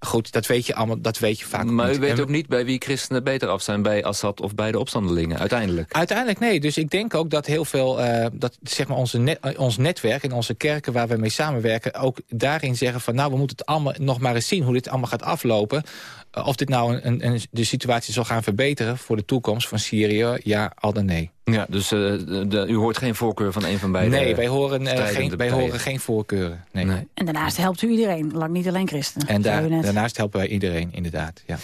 Goed, dat weet je allemaal, dat weet je vaak Maar niet. u weet En- ook niet bij wie christenen beter af zijn... bij Assad of bij de opstandelingen, uiteindelijk. Uiteindelijk nee. Dus ik denk ook dat heel veel, eh, dat zeg maar onze net, eh, ons netwerk en onze kerken waar we mee samenwerken, ook daarin zeggen van nou we moeten het allemaal nog maar eens zien hoe dit allemaal gaat aflopen. Eh, of dit nou een, een, de situatie zal gaan verbeteren voor de toekomst van Syrië, ja, al dan nee. Ja, dus eh, de, u hoort geen voorkeur van een van beide nee, wij horen, eh, geen, wij horen geen voorkeuren. Nee. En daarnaast helpt u iedereen, lang niet alleen christenen. En daar, daarnaast helpen wij iedereen, inderdaad. Ja.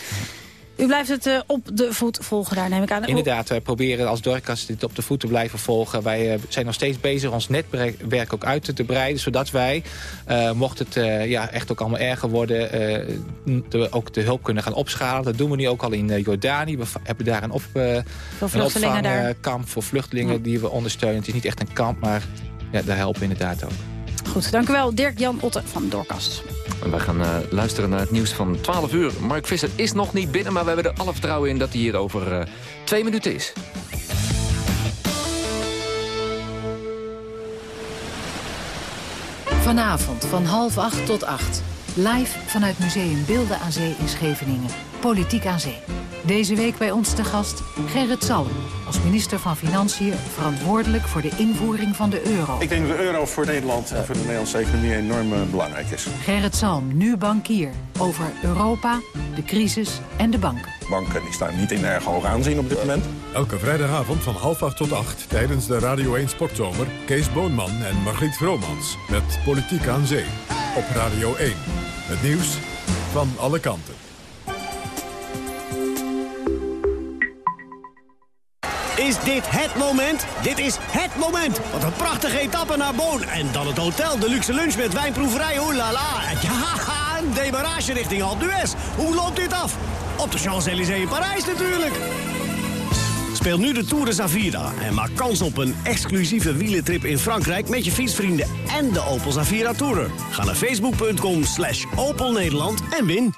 U blijft het eh, op de voet volgen daar, neem ik aan. Inderdaad, wij proberen als Dorcas dit op de voet te blijven volgen. Wij eh, zijn nog steeds bezig ons netwerk ook uit te breiden. Zodat wij, eh, mocht het ja, echt ook allemaal erger worden... de- ook de hulp kunnen gaan opschalen. Dat doen we nu ook al in Jordanië. We hebben daar een, op, een opvangkamp voor vluchtelingen die we ondersteunen. Het is niet echt een kamp, maar ja, daar helpen we inderdaad ook. Goed, dank u wel. Dirk-Jan Otte van Doorkast. En wij gaan eh, luisteren naar het nieuws van 12 uur. Mark Visser is nog niet binnen, maar we hebben er alle vertrouwen in... dat hij hier over eh, twee minuten is. Vanavond van half acht tot acht. Live vanuit Museum Beelden aan Zee in Scheveningen. Politiek aan Zee. Deze week bij ons te gast Gerrit Salm. Als minister van Financiën verantwoordelijk voor de invoering van de euro. Ik denk dat de euro voor Nederland en voor de Nederlandse economie enorm eh, belangrijk is. Gerrit Salm, nu bankier. Over Europa, de crisis en de banken. Banken die staan niet in erg hoog aanzien op dit moment. Elke vrijdagavond van half acht tot acht tijdens de Radio 1 Sportzomer... Kees Boonman en Margriet Vromans met Politiek aan Zee. Op Radio 1. Het nieuws van alle kanten. Is dit het moment? Dit is het moment. Wat een prachtige etappe naar Boon. En dan het hotel, de luxe lunch met wijnproeverij. Oeh la la. Ja, een demarage richting Alpe d'Huez. Hoe loopt dit af? Op de Champs-Élysées in Parijs natuurlijk. Speel nu de Tour de Zavira en maak kans op een exclusieve wielentrip in Frankrijk... met je fietsvrienden en de Opel Zavira Tourer. Ga naar facebook.com slash Opel Nederland en win.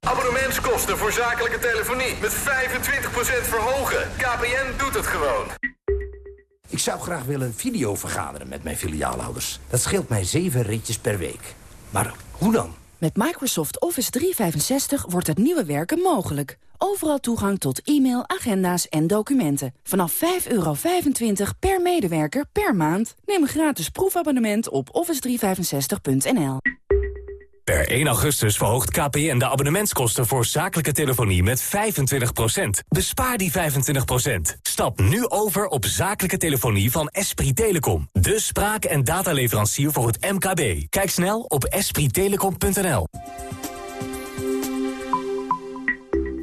Abonnementskosten voor zakelijke telefonie met 25% verhogen. KPN doet het gewoon. Ik zou graag willen video vergaderen met mijn filiaalhouders. Dat scheelt mij zeven ritjes per week. Maar hoe dan? Met Microsoft Office 365 wordt het nieuwe werken mogelijk. Overal toegang tot e-mail, agenda's en documenten. Vanaf 5,25 per medewerker per maand. Neem een gratis proefabonnement op office365.nl. Per 1 augustus verhoogt KPN de abonnementskosten voor zakelijke telefonie met 25%. Bespaar die 25%. Stap nu over op zakelijke telefonie van Esprit Telecom. De spraak- en dataleverancier voor het MKB. Kijk snel op esprittelecom.nl.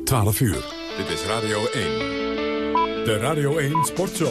12 uur. Dit is Radio 1. De Radio 1 Sportshow.